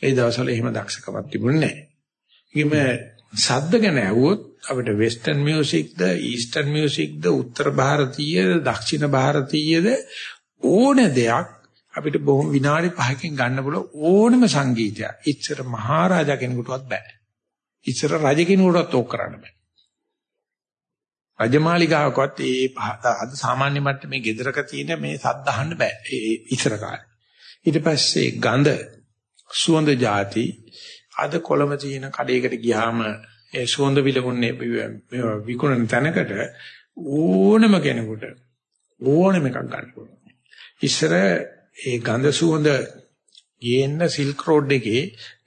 ඒ දවස්වල එහෙම දක්ෂකමක් තිබුණේ නැහැ. සද්ද ගැන ඇහුවොත් අපිට වෙස්ටර්න් මියුසික්ද ඊස්ටර්න් මියුසික්ද උත්තර ಭಾರತೀಯ දක්ෂිණ ಭಾರತೀයද ඕන දෙයක් අපිට බොහොම විනාඩි 5කින් ගන්න පුළුවන් ඕනම සංගීතයක්. ඉච්ඡර මහරජා කෙනෙකුටවත් බෑ. ඉච්ඡර රජ කෙනෙකුටවත් ඕක කරන්න බෑ. රජමාලිගාවකවත් ඒ අද සාමාන්‍ය මට්ටමේ ගෙදරක තියෙන මේ සද්ද අහන්න බෑ. ඒ ඉස්සර කාලේ. ඊට පස්සේ ගඳ සුවඳ જાති අද කොළඹ තියෙන කඩේකට ගියාම ඒ සුවඳ විලවුන්නේ විකුණන තැනකට ඕනම කෙනෙකුට ඕනම එකක් ගන්න පුළුවන්. ඉස්සර ඒ ගඳ සුවඳ ගේන්න සිල්ක් රෝඩ් එකේ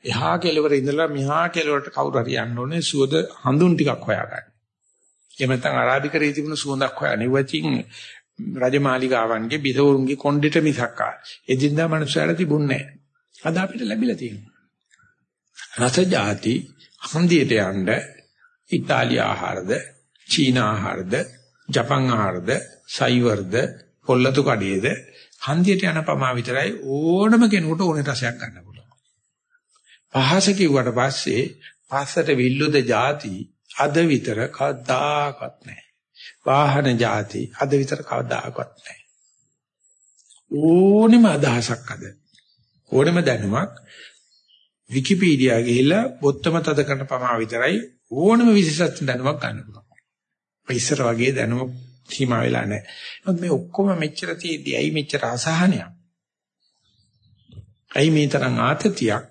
එහා කෙළවර ඉඳලා මෙහා කෙළවරට කවුරු හරි යන්න ඕනේ සුවඳ හඳුන් ටිකක් හොයාගන්න. එහෙම නැත්නම් අරාබිකරේ තිබුණ සුවඳක් හොයන්නේ. ඉවචින් රජමාලිගාවන්ගේ බිසවුරුන්ගේ කොණ්ඩෙට මිසක් ආ. එදින්දා මනුස්සයලා තිබුණේ නැහැ. අද අපිට ලැබිලා තියෙනවා. රස જાති හන්දියට යන්න ඉතාලි ආහාරද, චීන ආහාරද, ජපන් ආහාරද, සයිවර්ද, පොල්ලතු කඩේද හන්දියට යන පමා විතරයි ඕනම කෙනෙකුට ඕනේ රසයක් ගන්න පුළුවන්. පහස කිව්වට පස්සේ පස්සට විල්ලුද જાති අද විතර කවදාකවත් නැහැ. වාහන જાති අද විතර කවදාකවත් නැහැ. ඕනෙම අදහසක් අද ඕනෙම දැනුමක් විකිපීඩියා ගිහිල්ලා බොත්තම තද කරන පමා විතරයි ඕනම විශේෂත්ව දැනුමක් ගන්න පුළුවන්. ඉස්සර වගේ දැනුම සීමා වෙලා නැහැ. නමුත් මේ ඔක්කොම මෙච්චර තියෙද්දි ඇයි මෙච්චර අසහනයක්? ඇයි මේ තරම් ආතතියක්?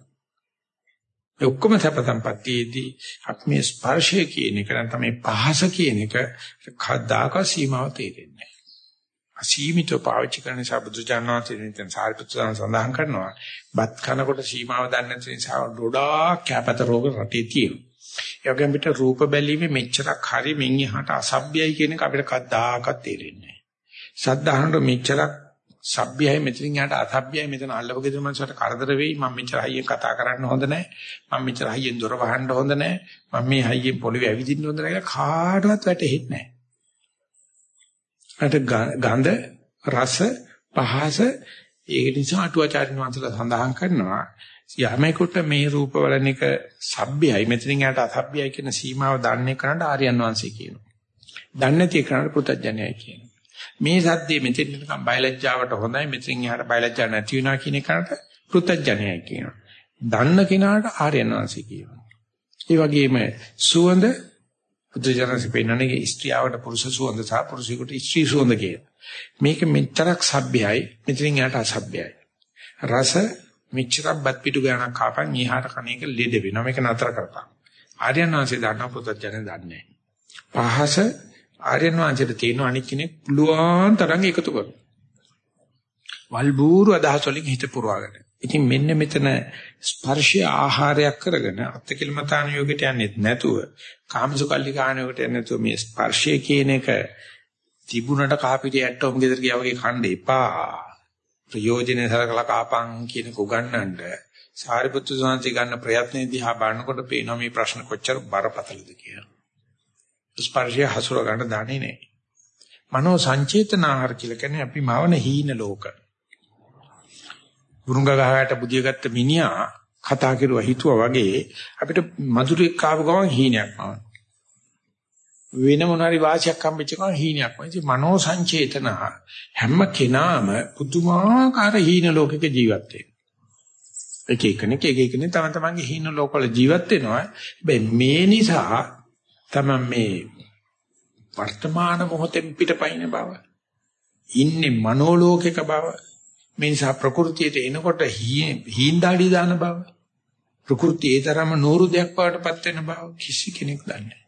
මේ ඔක්කොම සැප සම්පත්තියේදී අපි මේ ස්පර්ශය කියන එක නැත්නම් මේ පහස කියන එක කද්දාක සීමාව තේරෙන්නේ නැහැ. අසීමිතව පාවිච්චි කරන නිසා බුදුජානනාථ දෙවියන් සාරිපුත්‍රයන් සඳහන් කරනවා. බත් කනකොට සීමාව දන්නේ නැති නිසා ඩොඩා කැපත රෝග රටේ තියෙනවා. ඒ වගේම පිට රූප බැලීමේ මෙච්චරක් හරි මින් එහාට අසභ්‍යයි කියන එක අපිට කද්දාකත් තේරෙන්නේ නැහැ. සද්ධාහනට මෙච්චරක් සභ්‍යයි මෙතනින් යට අසභ්‍යයි මෙතන අල්ලපු ගෙදර මනසට කරදර වෙයි මම මෙච්චර හයියෙන් කතා කරන්න හොඳ නැහැ මම මෙච්චර හයියෙන් දොර වහන්න හොඳ නැහැ මම මේ හයියෙන් පොළවේ ඇවිදින්න හොඳ නැහැ කාටවත් වැටහෙන්නේ නැහැ. අට ගඳ රස පහස ඒක නිසා අටුවාචාරින් වහන්සේලා සඳහන් කරනවා යමෙකුට මේ රූප වලන එක සભ્યයි මෙතනින් යට අසભ્યයි කියන සීමාව දන්නේ කරන්න ආර්යයන් වංශය කියනවා. දන්නේ නැති කරන්න පුතඥයයි කියනවා. මේ සද්දේ මෙතෙන් නිකන් බයලජ්ජාවට හොඳයි මෙතෙන් එහාට බයලජ්ජා නැති වෙනවා කියන එකට පුතඥයයි කියනවා. දන්න කෙනාට ආර්යයන් වංශය කියනවා. ඒ වගේම සුවඳ බුදුජානක පෙන්නන්නේ ස්ත්‍රියවට පුරුෂ සුවඳ සහ පුරුෂයෙකුට ස්ත්‍රී සුවඳ කියලා. මේක මෙච්චරක් සભ્યයි මෙතනින් යට අසભ્यයි. රස මෙච්චරක් බත් පිටු ගානක් කාපන් ඊහාර කණේක ලෙඩ වෙනවා. මේක නතර කරපන්. ආර්යයන් වහන්සේ දන්නා පුතත් ජන දන්නේ පහස ආර්යයන් වහන්සේට තියෙන අනික් කෙනෙක් පුළුවන් තරම් එකතු කරනවා. වල්බూరు අදහස් වලින් හිත පුරවාගෙන. ඉතින් මෙන්න මෙතන ස්පර්ශය ආහාරයක් කරගෙන අත්කිලමතාන යෝගයට යන්නේ නැතුව කාමසුකල්ලිකාන යෝගයට යන්නේ නැතුව මේ ස්පර්ශය කියන එක තිබුණට කාපිට ඇට්ටෝම් ගෙදර ගියා වගේ කන්න එපා. ප්‍රයෝජනේ සලකලා කාපන් කියන කුගන්නන්න සාරිපුත්තු සාන්ති ගන්න ප්‍රයත්නේ දිහා බලනකොට පේනවා මේ ප්‍රශ්න කොච්චර බරපතලද කියලා. ස්පර්ශය හසුර ගන්න දන්නේ නැහැ. මනෝ සංචේතනාහාර කියලා කියන්නේ අපි මවන හීන ලෝක. වුරුංග ගහකට බුදිය ගත්ත මිනිහා කතා කරුවා හිතුවා වගේ අපිට මధుරෙක් ආව ගමන් හීනයක් ආවා. වෙන මොනවාරි වාසියක් හම්බෙච්ච ගමන් හීනයක් වෙයි. මනෝ සංචේතන හැම කෙනාම පුදුමාකාර හීන ලෝකයක ජීවත් වෙනවා. එක එකනෙක් එක එකනේ තම තමන්ගේ හීන ලෝකවල ජීවත් වෙනවා. හැබැයි මේ නිසා තමයි මේ වර්තමාන මොහොතෙන් පිටපයින් බව. ඉන්නේ මනෝ ලෝකයක බව. මේ නිසා ප්‍රകൃතියට එනකොට හීන දාඩි දාන බව. ප්‍රകൃතිය ඒ තරම නూరు දෙයක් වඩටපත් වෙන බව කිසි කෙනෙක් දන්නේ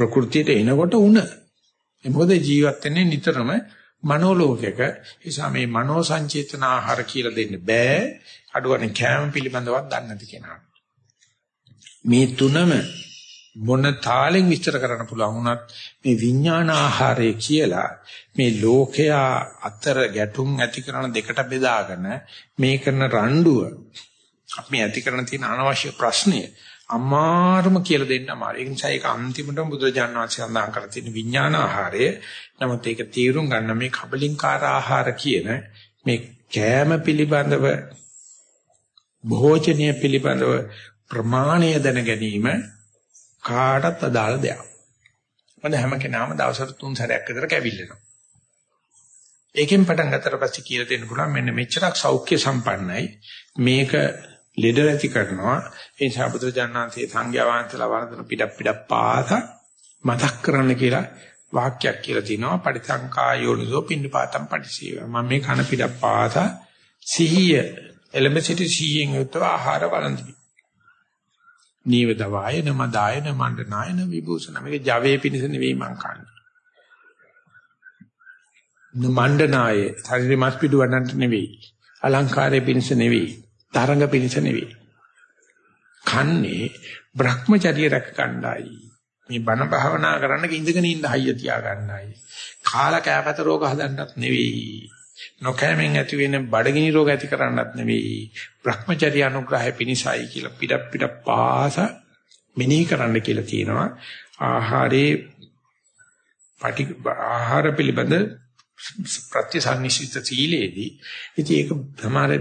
ප්‍රകൃතියට එනකොට උණ. ඒ මොකද ජීවත් වෙන්නේ නිතරම මනෝලෝකයක. ඒ නිසා මේ මනෝ සංචේතන ආහාර කියලා දෙන්න බෑ. අඩුවනේ කැම පිළිබඳවත් දන්නේ නැති කෙනා. මේ තුනම මොන තාලෙන් විස්තර කරන්න පුළුවන් වුණත් මේ විඥාන ආහාරය කියලා මේ ලෝකයා අතර ගැටුම් ඇති කරන දෙකට බෙදාගෙන මේ කරන රණ්ඩුව අපි ඇති කරන තියෙන අනවශ්‍ය ප්‍රශ්නය අමාරුම කියලා දෙන්න අමාරු. ඒ නිසා ඒක අන්තිමටම බුදුරජාණන් වහන්සේ සඳහන් කරලා තියෙන විඥාන ආහාරය. නමුත් ඒක තීරුම් ගන්න මේ කබලින්කාර ආහාර කියන මේ කෑම පිළිබඳව භෝජනීය පිළිබඳව ප්‍රමාණය දැන ගැනීම කාටත් අදාළ දෙයක්. මොකද හැම කෙනාම දවසට තුන් සැරයක් විතර කැවිල්ලනවා. ඒකෙන් පටන් ගත්තට පස්සේ කියලා දෙන්න පුළුවන් මෙන්න මෙච්චරක් සෞඛ්‍ය සම්පන්නයි මේක ලෙඩ නැති කරනවා. ඒ නිසා බුදුරජාණන්සේ සංඝයා වහන්සේලා වරදන පිටක් පිටක් පාස මතක් කරන්න කියලා වාක්‍යයක් කියලා තිනවා පරිසංකායෝනිසෝ පින්නපාතම් පටිසීව මම මේ කන පිටක් පාස සිහිය එළඹ සිටි සිහියෙන් යුතුව ආහාර වළඳමි. නීවදවාය නමදාය නමණ්ඩනාය නවිභූෂණ. මේක ජවයේ පිණිස නෙවෙයි මං කන්නේ. නමණ්ඩනාය. ශරීරෙ මස් පිටු වඩන්නට නෙවෙයි. අලංකාරයේ පිණිස නෙවෙයි. තරඟ පිණිස නෙවෙයි. කන්නේ Brahmacharya රැක ගන්නයි. මේ බණ භාවනා කරන්න ඉඳගෙන ඉන්න හයිය තියා ගන්නයි. කාලා කෑපත රෝග හදන්නත් නෙවෙයි. නොකෑමෙන් ඇති වෙන බඩගිනි රෝග ඇති කරන්නත් නෙවෙයි Brahmacharya අනුග්‍රහය පිණිසයි කියලා පිට පිට පාස මෙනෙහි කරන්න කියලා තියෙනවා ආහාරේ පටි ආහාර පිළිබඳ ප්‍රත්‍යසන්නිසිත සීලේදී ඉතින් ඒක සමහර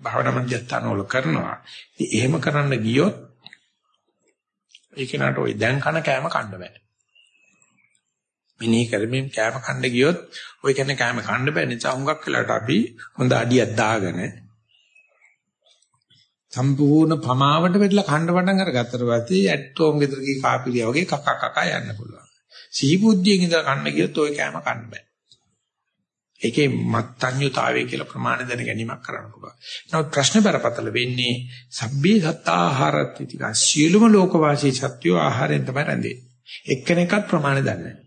භාවනා මධ්‍යස්ථාන වල කරනවා ඉතින් එහෙම කරන්න ගියොත් ඒක නට ඔය දැන් කන කෑම කන්න බෑ මිනී කරමින් කෑම කන්න ගියොත් ඔය කියන්නේ කෑම කන්න බෑ නිසා හුඟක් වෙලාවට අපි හොඳ අඩියක් දාගෙන සම්පූර්ණ පමාවට වෙట్లా කන්න පටන් අරගත්තට පස්සේ ඇට්ටෝම් ගෙදර ගිහ කාපිරිය වගේ කක කක යන්න පුළුවන්. සිහි බුද්ධියෙන් ඉඳලා කන්න ගියොත් ඔය කෑම කන්න බෑ. ඒකේ මත්ඤ්‍යතාවය කියලා ප්‍රමාණ දැන ගැනීමක් කරන්න පුළුවන්. නමුත් ප්‍රශ්න බරපතල වෙන්නේ සබ්බේ සත්තාහාරත් ටික සියලුම ලෝකවාසී සත්‍යෝ ආහාරයෙන් තමයි රැඳෙන්නේ. එක්කෙනෙක්වත් ප්‍රමාණ දන්නේ නැහැ.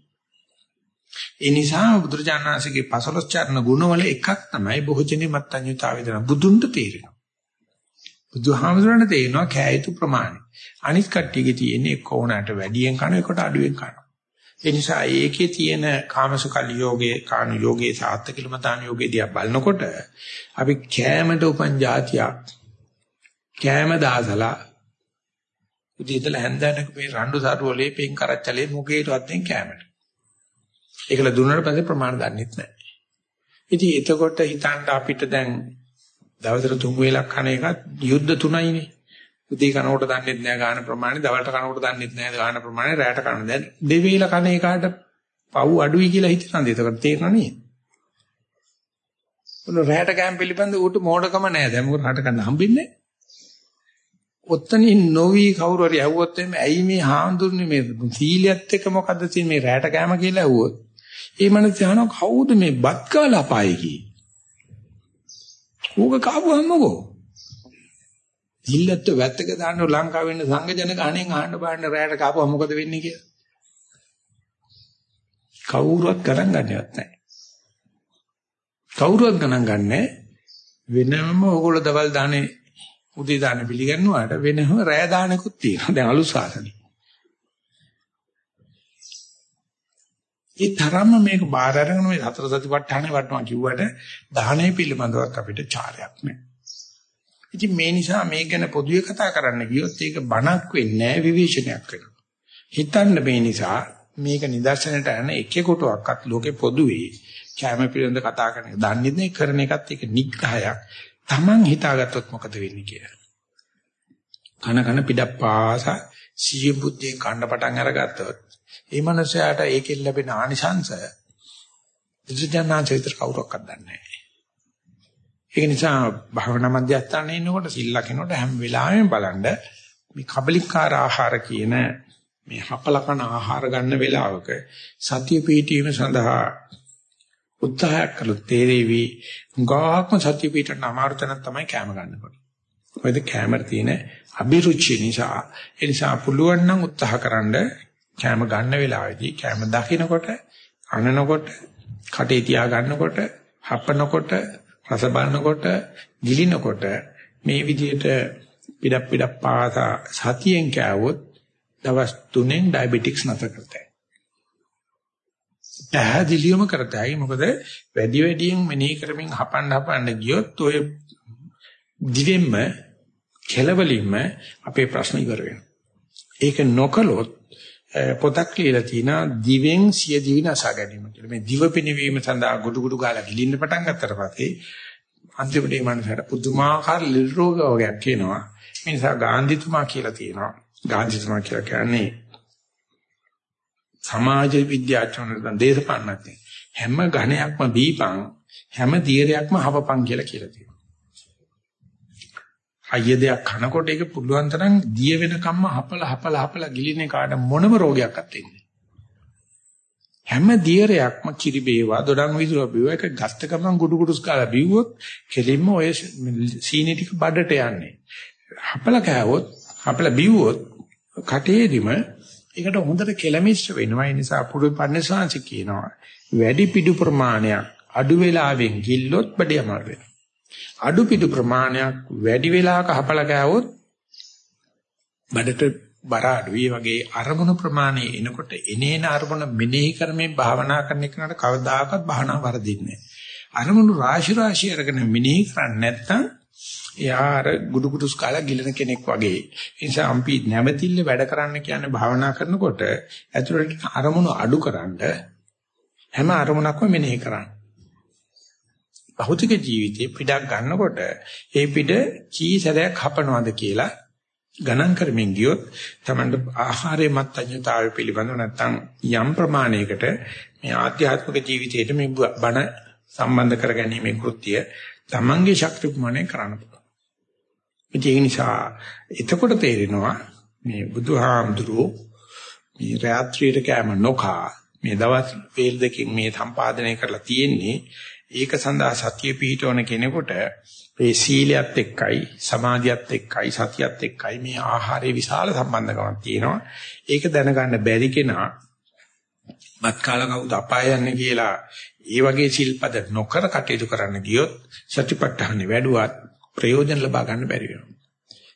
ඒ නිසා බුදුරජාණන්සේගේ පසළොස් චරණ ගුණවල එකක් තමයි බොහෝජනේ මත්ඤ්‍යතාවය දෙන බුදුන්ට තේරෙනවා. බුදුහාමුදුරනේ තේරෙනවා කෑයුතු ප්‍රමාණය. අනිත් කට්ටියගේ තියෙන්නේ කොහොනට වැඩියෙන් කන එකට අඩුවෙන් කන. ඒ නිසා ඒකේ තියෙන කාමසුකල් යෝගේ කාණු යෝගේ සාත්තකිලමතාන යෝගේ දිහා බලනකොට අපි කෑමට උපන් જાතියක් කෑම දාසලා උදේදලා හැන්දෑනක මේ රණ්ඩු සරුවලේ පෙන් කරච්චලේ මුගේටවත් දෙන් කෑමට. ඒකල දුන්නාට පස්සේ ප්‍රමාණ දන්නෙත් නැහැ. ඉතින් එතකොට හිතන්න අපිට දැන් දවසට තුන් වේලක් කන එකත් යුද්ධ තුනයිනේ. උදේ කනකොට දන්නෙත් නෑ ගාන ප්‍රමාණය, දවල්ට කනකොට දන්නෙත් නෑ ගාන ප්‍රමාණය, රැට කන. දැන් දෙවේල කන එකට පව් අඩුයි කියලා හිතනද? ඒකට තේරෙනව නේද? උන රැට කෑම පිළිබඳ ඌට මෝඩකම නෑ. දැන් මොකද රැට කන්න හම්බෙන්නේ නෑ. ඔත්තනින් නොවි කවුරු හරි ඇහුවොත් එimhe ඇයි මේ හාඳුන්නේ මේ සීලියත් එක්ක මොකද්ද තියෙන්නේ මේ රැට කෑම කියලා ඇහුවොත් ඒ මනස අහනවා කවුද මේ බත් කාලා අපායේ කි ඌක කාපුවම්මකෝ ඉල්ලත් වැත්තක දාන්න ලංකාවේ ඉන්න සංඝ ජන ගහණෙන් අහන්න බලන්න රැයට කාපුවා මොකද වෙන්නේ කියලා කවුරුවත් ගණන් ගන්නවත් නැහැ කවුරුවත් ගණන් ගන්නෑ වෙනම ඕගොල්ලෝ දවල් දාන්නේ උදේ දාන පිළිගන්නුවාට වෙනම රෑ දානකුත් තියෙනවා. දැන් අලුත් සාසනෙ. ඒ තරම්ම මේක බාර අරගෙන මේ හතර සතිපට්ඨානේ වටනවා කිව්වට දාහනේ පිළිබඳවත් අපිට චාරයක් නැහැ. ඉතින් මේ නිසා මේක ගැන පොදුවේ කතා කරන්න ගියොත් ඒක බණක් වෙන්නේ නැහැ විවේචනයක් වෙනවා. හිතන්න මේ නිසා මේක නිදර්ශනයට අරන එකෙකුටවත් ලෝකේ පොදුවේ කැම පිළිබඳ කතා කරන එක දන්නේ නැහැ කරන එකත් ඒක නිග්‍රහයක්. Taman හිතාගත්තොත් මොකද වෙන්නේ කියලා. කන කන පිටප්පාස සිය බුද්ධියෙන් කන්න පටන් අරගත්තොත් ඒ මනුස්සයාට ඒකෙන් ලැබෙන ආනිසංස දුජානාංශ විතර කවුරක්වත් දන්නේ නැහැ. ඒක නිසා භාවනා මධ්‍යස්ථානයේ ඉන්නකොට සිල් ලකිනකොට හැම වෙලාවෙම බලන්න මේ කබලිකාර ආහාර කියන මේ හපලකන ආහාර ගන්න වෙලාවක සතිය පිහිටීම සඳහා උත්සාහයක් කළොත් තේරෙවි ගාහක්ම සත්‍ය පිටට අමාරු තැනක් තමයි කැම ගන්නකොට. මොකද කැමර තියෙන අභිරුචිය නිසා ඒ නිසා පුළුවන් නම් උත්සාහකරනද කැම ගන්න වෙලාවේදී කැම දකින්නකොට අනනකොට කටේ තියා ගන්නකොට හපනකොට රස බලනකොට ගිලිනකොට මේ විදිහට පිටක් පිටක් පාසා සතියෙන් කෑවොත් දවස් 3න් ඩයබටික්ස් නැතර කරතයි. පැහැදිලිවම කරතයි මොකද වැඩි වැඩියෙන් මෙනෙහි කරමින් හපන්න හපන්න ගියොත් ඔය දිවෙන්න කෙලවලින්ම අපේ ප්‍රශ්න ඉවර වෙනවා. ඒක නොකළොත් පොතක් ලියලා තියෙනවා දිවෙන් සිය දිවින අසා ගැනීම කියලා. මේ දිව පිනවීම සඳහා ගුඩු ගුඩු ගාලා ගිලින්න පටන් ගත්තට පස්සේ අන්තිමට මේ මනසට පුදුමාකාර ලෙඩ රෝග වගේක් එනවා. මේ නිසා ගාන්ධිතුමා කියලා තියෙනවා. ගාන්ධිතුමා කියලා කියන්නේ සමාජ විද්‍යාඥයන් දේශපාලනඥ හැම ඝණයක්ම බීපං හැම දියරයක්ම හවපං කියලා කියලා තියෙනවා. අයිය දෙයක් කනකොට ඒක පුළුවන් තරම් දිය වෙනකම්ම හපල හපල හපල ගිලින කාට මොනම රෝගයක්වත් එන්නේ හැම දියරයක්ම කිරි බේවා දොඩම් විදුර බිව්ව එක ගත්ත ගමන් ගුඩු ගුඩුස් කාලා බිව්වොත් කෙලින්ම ඔය සීනි ටික බඩට යන්නේ හපල කෑවොත් හපල බිව්වොත් කටේදිම ඒකට හොඳට කෙලමිස්ස වෙනවා. ඒ නිසා පුරු පන්නසාංශ කියනවා. වැඩි පිටු ප්‍රමාණයක් අඩු වෙලාවෙන් ගිල්ලොත් බඩේ අමාරු වෙනවා. අඩු පිටු ප්‍රමාණයක් වැඩි වෙලාවක හපලා ගෑවොත් බඩට බර අඩුයි වගේ අරමුණු ප්‍රමාණය එනකොට එනේන අරමුණ මෙනෙහි කරමින් භාවනා කරන එකට කවදාකවත් භාවනා වරදින්නේ නැහැ. අරමුණු රාශි රාශි අරගෙන මිනිහි කරන්නේ නැත්නම් එයා අර ගුඩු ගුඩු ස්කාලා ගිලන කෙනෙක් වගේ. ඒ නිසා අපි නැවතිල්ල වැඩ කරන්න කියන්නේ භාවනා කරනකොට ඇතුළට අරමුණු අඩුකරනද හැම අරමුණක්ම මෙනෙහි කරන්න. භෞතික ජීවිතේ පිටක් ගන්නකොට ඒ පිට කී සැරයක් හපනවද කියලා ගණන් කරමින් ගියොත් තමන්ට ආහාරයේ මත්ඤ්‍යතාවය පිළිබඳව නැත්නම් යම් ප්‍රමාණයකට මේ ආධ්‍යාත්මික ජීවිතයට මේ බණ සම්බන්ධ කරගැනීමේ කෘත්‍ය තමන්ගේ ශක්ති ප්‍රමාණය කරන්න පුළුවන්. ඒ නිසා එතකොට තේරෙනවා මේ බුදුහාමුදුරුවෝ මේ රාත්‍රියට කැම නොකා මේ දවස් වේල් දෙකකින් මේ සම්පාදනය කරලා තියෙන්නේ ඒක සඳහා සතිය පිහිටවන කෙනෙකුට ඒ සීලයත් එක්කයි සමාධියත් එක්කයි සතියත් එක්කයි මේ ආහාරයේ විශාල සම්බන්ධකමක් තියෙනවා. ඒක දැනගන්න බැරි කෙනා මත් කාල කවුද අපාය යන්නේ කියලා ඒ වගේ සිල්පද නොකර කටයුතු කරන්න ගියොත් සතිපට්ඨානෙ වැඩුවත් ප්‍රයෝජන ලබා ගන්න බැරි වෙනවා.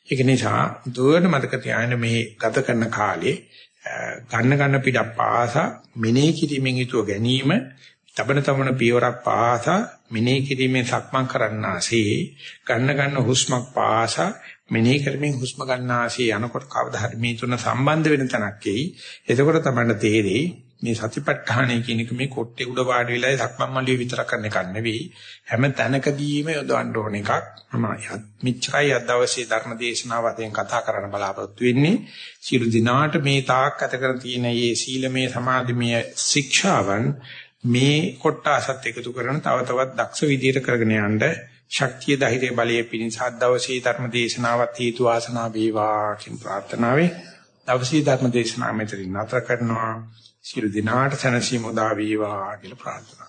ඒක නිසා දුවන මතක තියාගෙන මේ ගත කරන කාලේ ගන්න ගන්න පිට පාසා මෙනෙහි කිරීමෙන් යුතුව ගැනීම තබන තබන පියවරක් පාසා මෙනෙහි කිරීමෙන් සක්මන් කරන්නාසේ ගන්න ගන්න හුස්මක් පාසා මෙනෙහි කරමින් හුස්ම ගන්නාසේ යනකොට කවදා හරි මේ තුන සම්බන්ධ වෙන තැනක් එයි. එතකොට තමයි තේරෙයි මේ සතිපට්ඨානය කියන එක මේ කොට්ටේ උඩ වාඩි වෙලා සක්මන් මල්ලිය විතර කරන එකක් නෙවෙයි. හැම තැනකදීම යොදවන්න ඕන එකක්. මම මිච්ඡරයි අද දවසේ ධර්ම දේශනාව වශයෙන් කතා කරන්න බලාපොරොත්තු වෙන්නේ. සියලු දිනාට මේ තාක් අත කර තියෙන මේ සීලමය සමාධිමය ශික්ෂාවන් මේ කොටසත් එකතු කරන තව තවත් දක්ෂ විදියට කරගෙන යන්න ශක්තිය ධෛර්ය බලයේ පිණිස දවසේ ධර්ම දේශනාවත් හේතු වාසනා වේවා කියන ප්‍රාර්ථනාවෙන් දවසේ ධර්ම දේශනාව මෙතනින් නතර කරනවා. සියලු දිනාට සැනසීම උදා වේවා කියලා ප්‍රාර්ථනා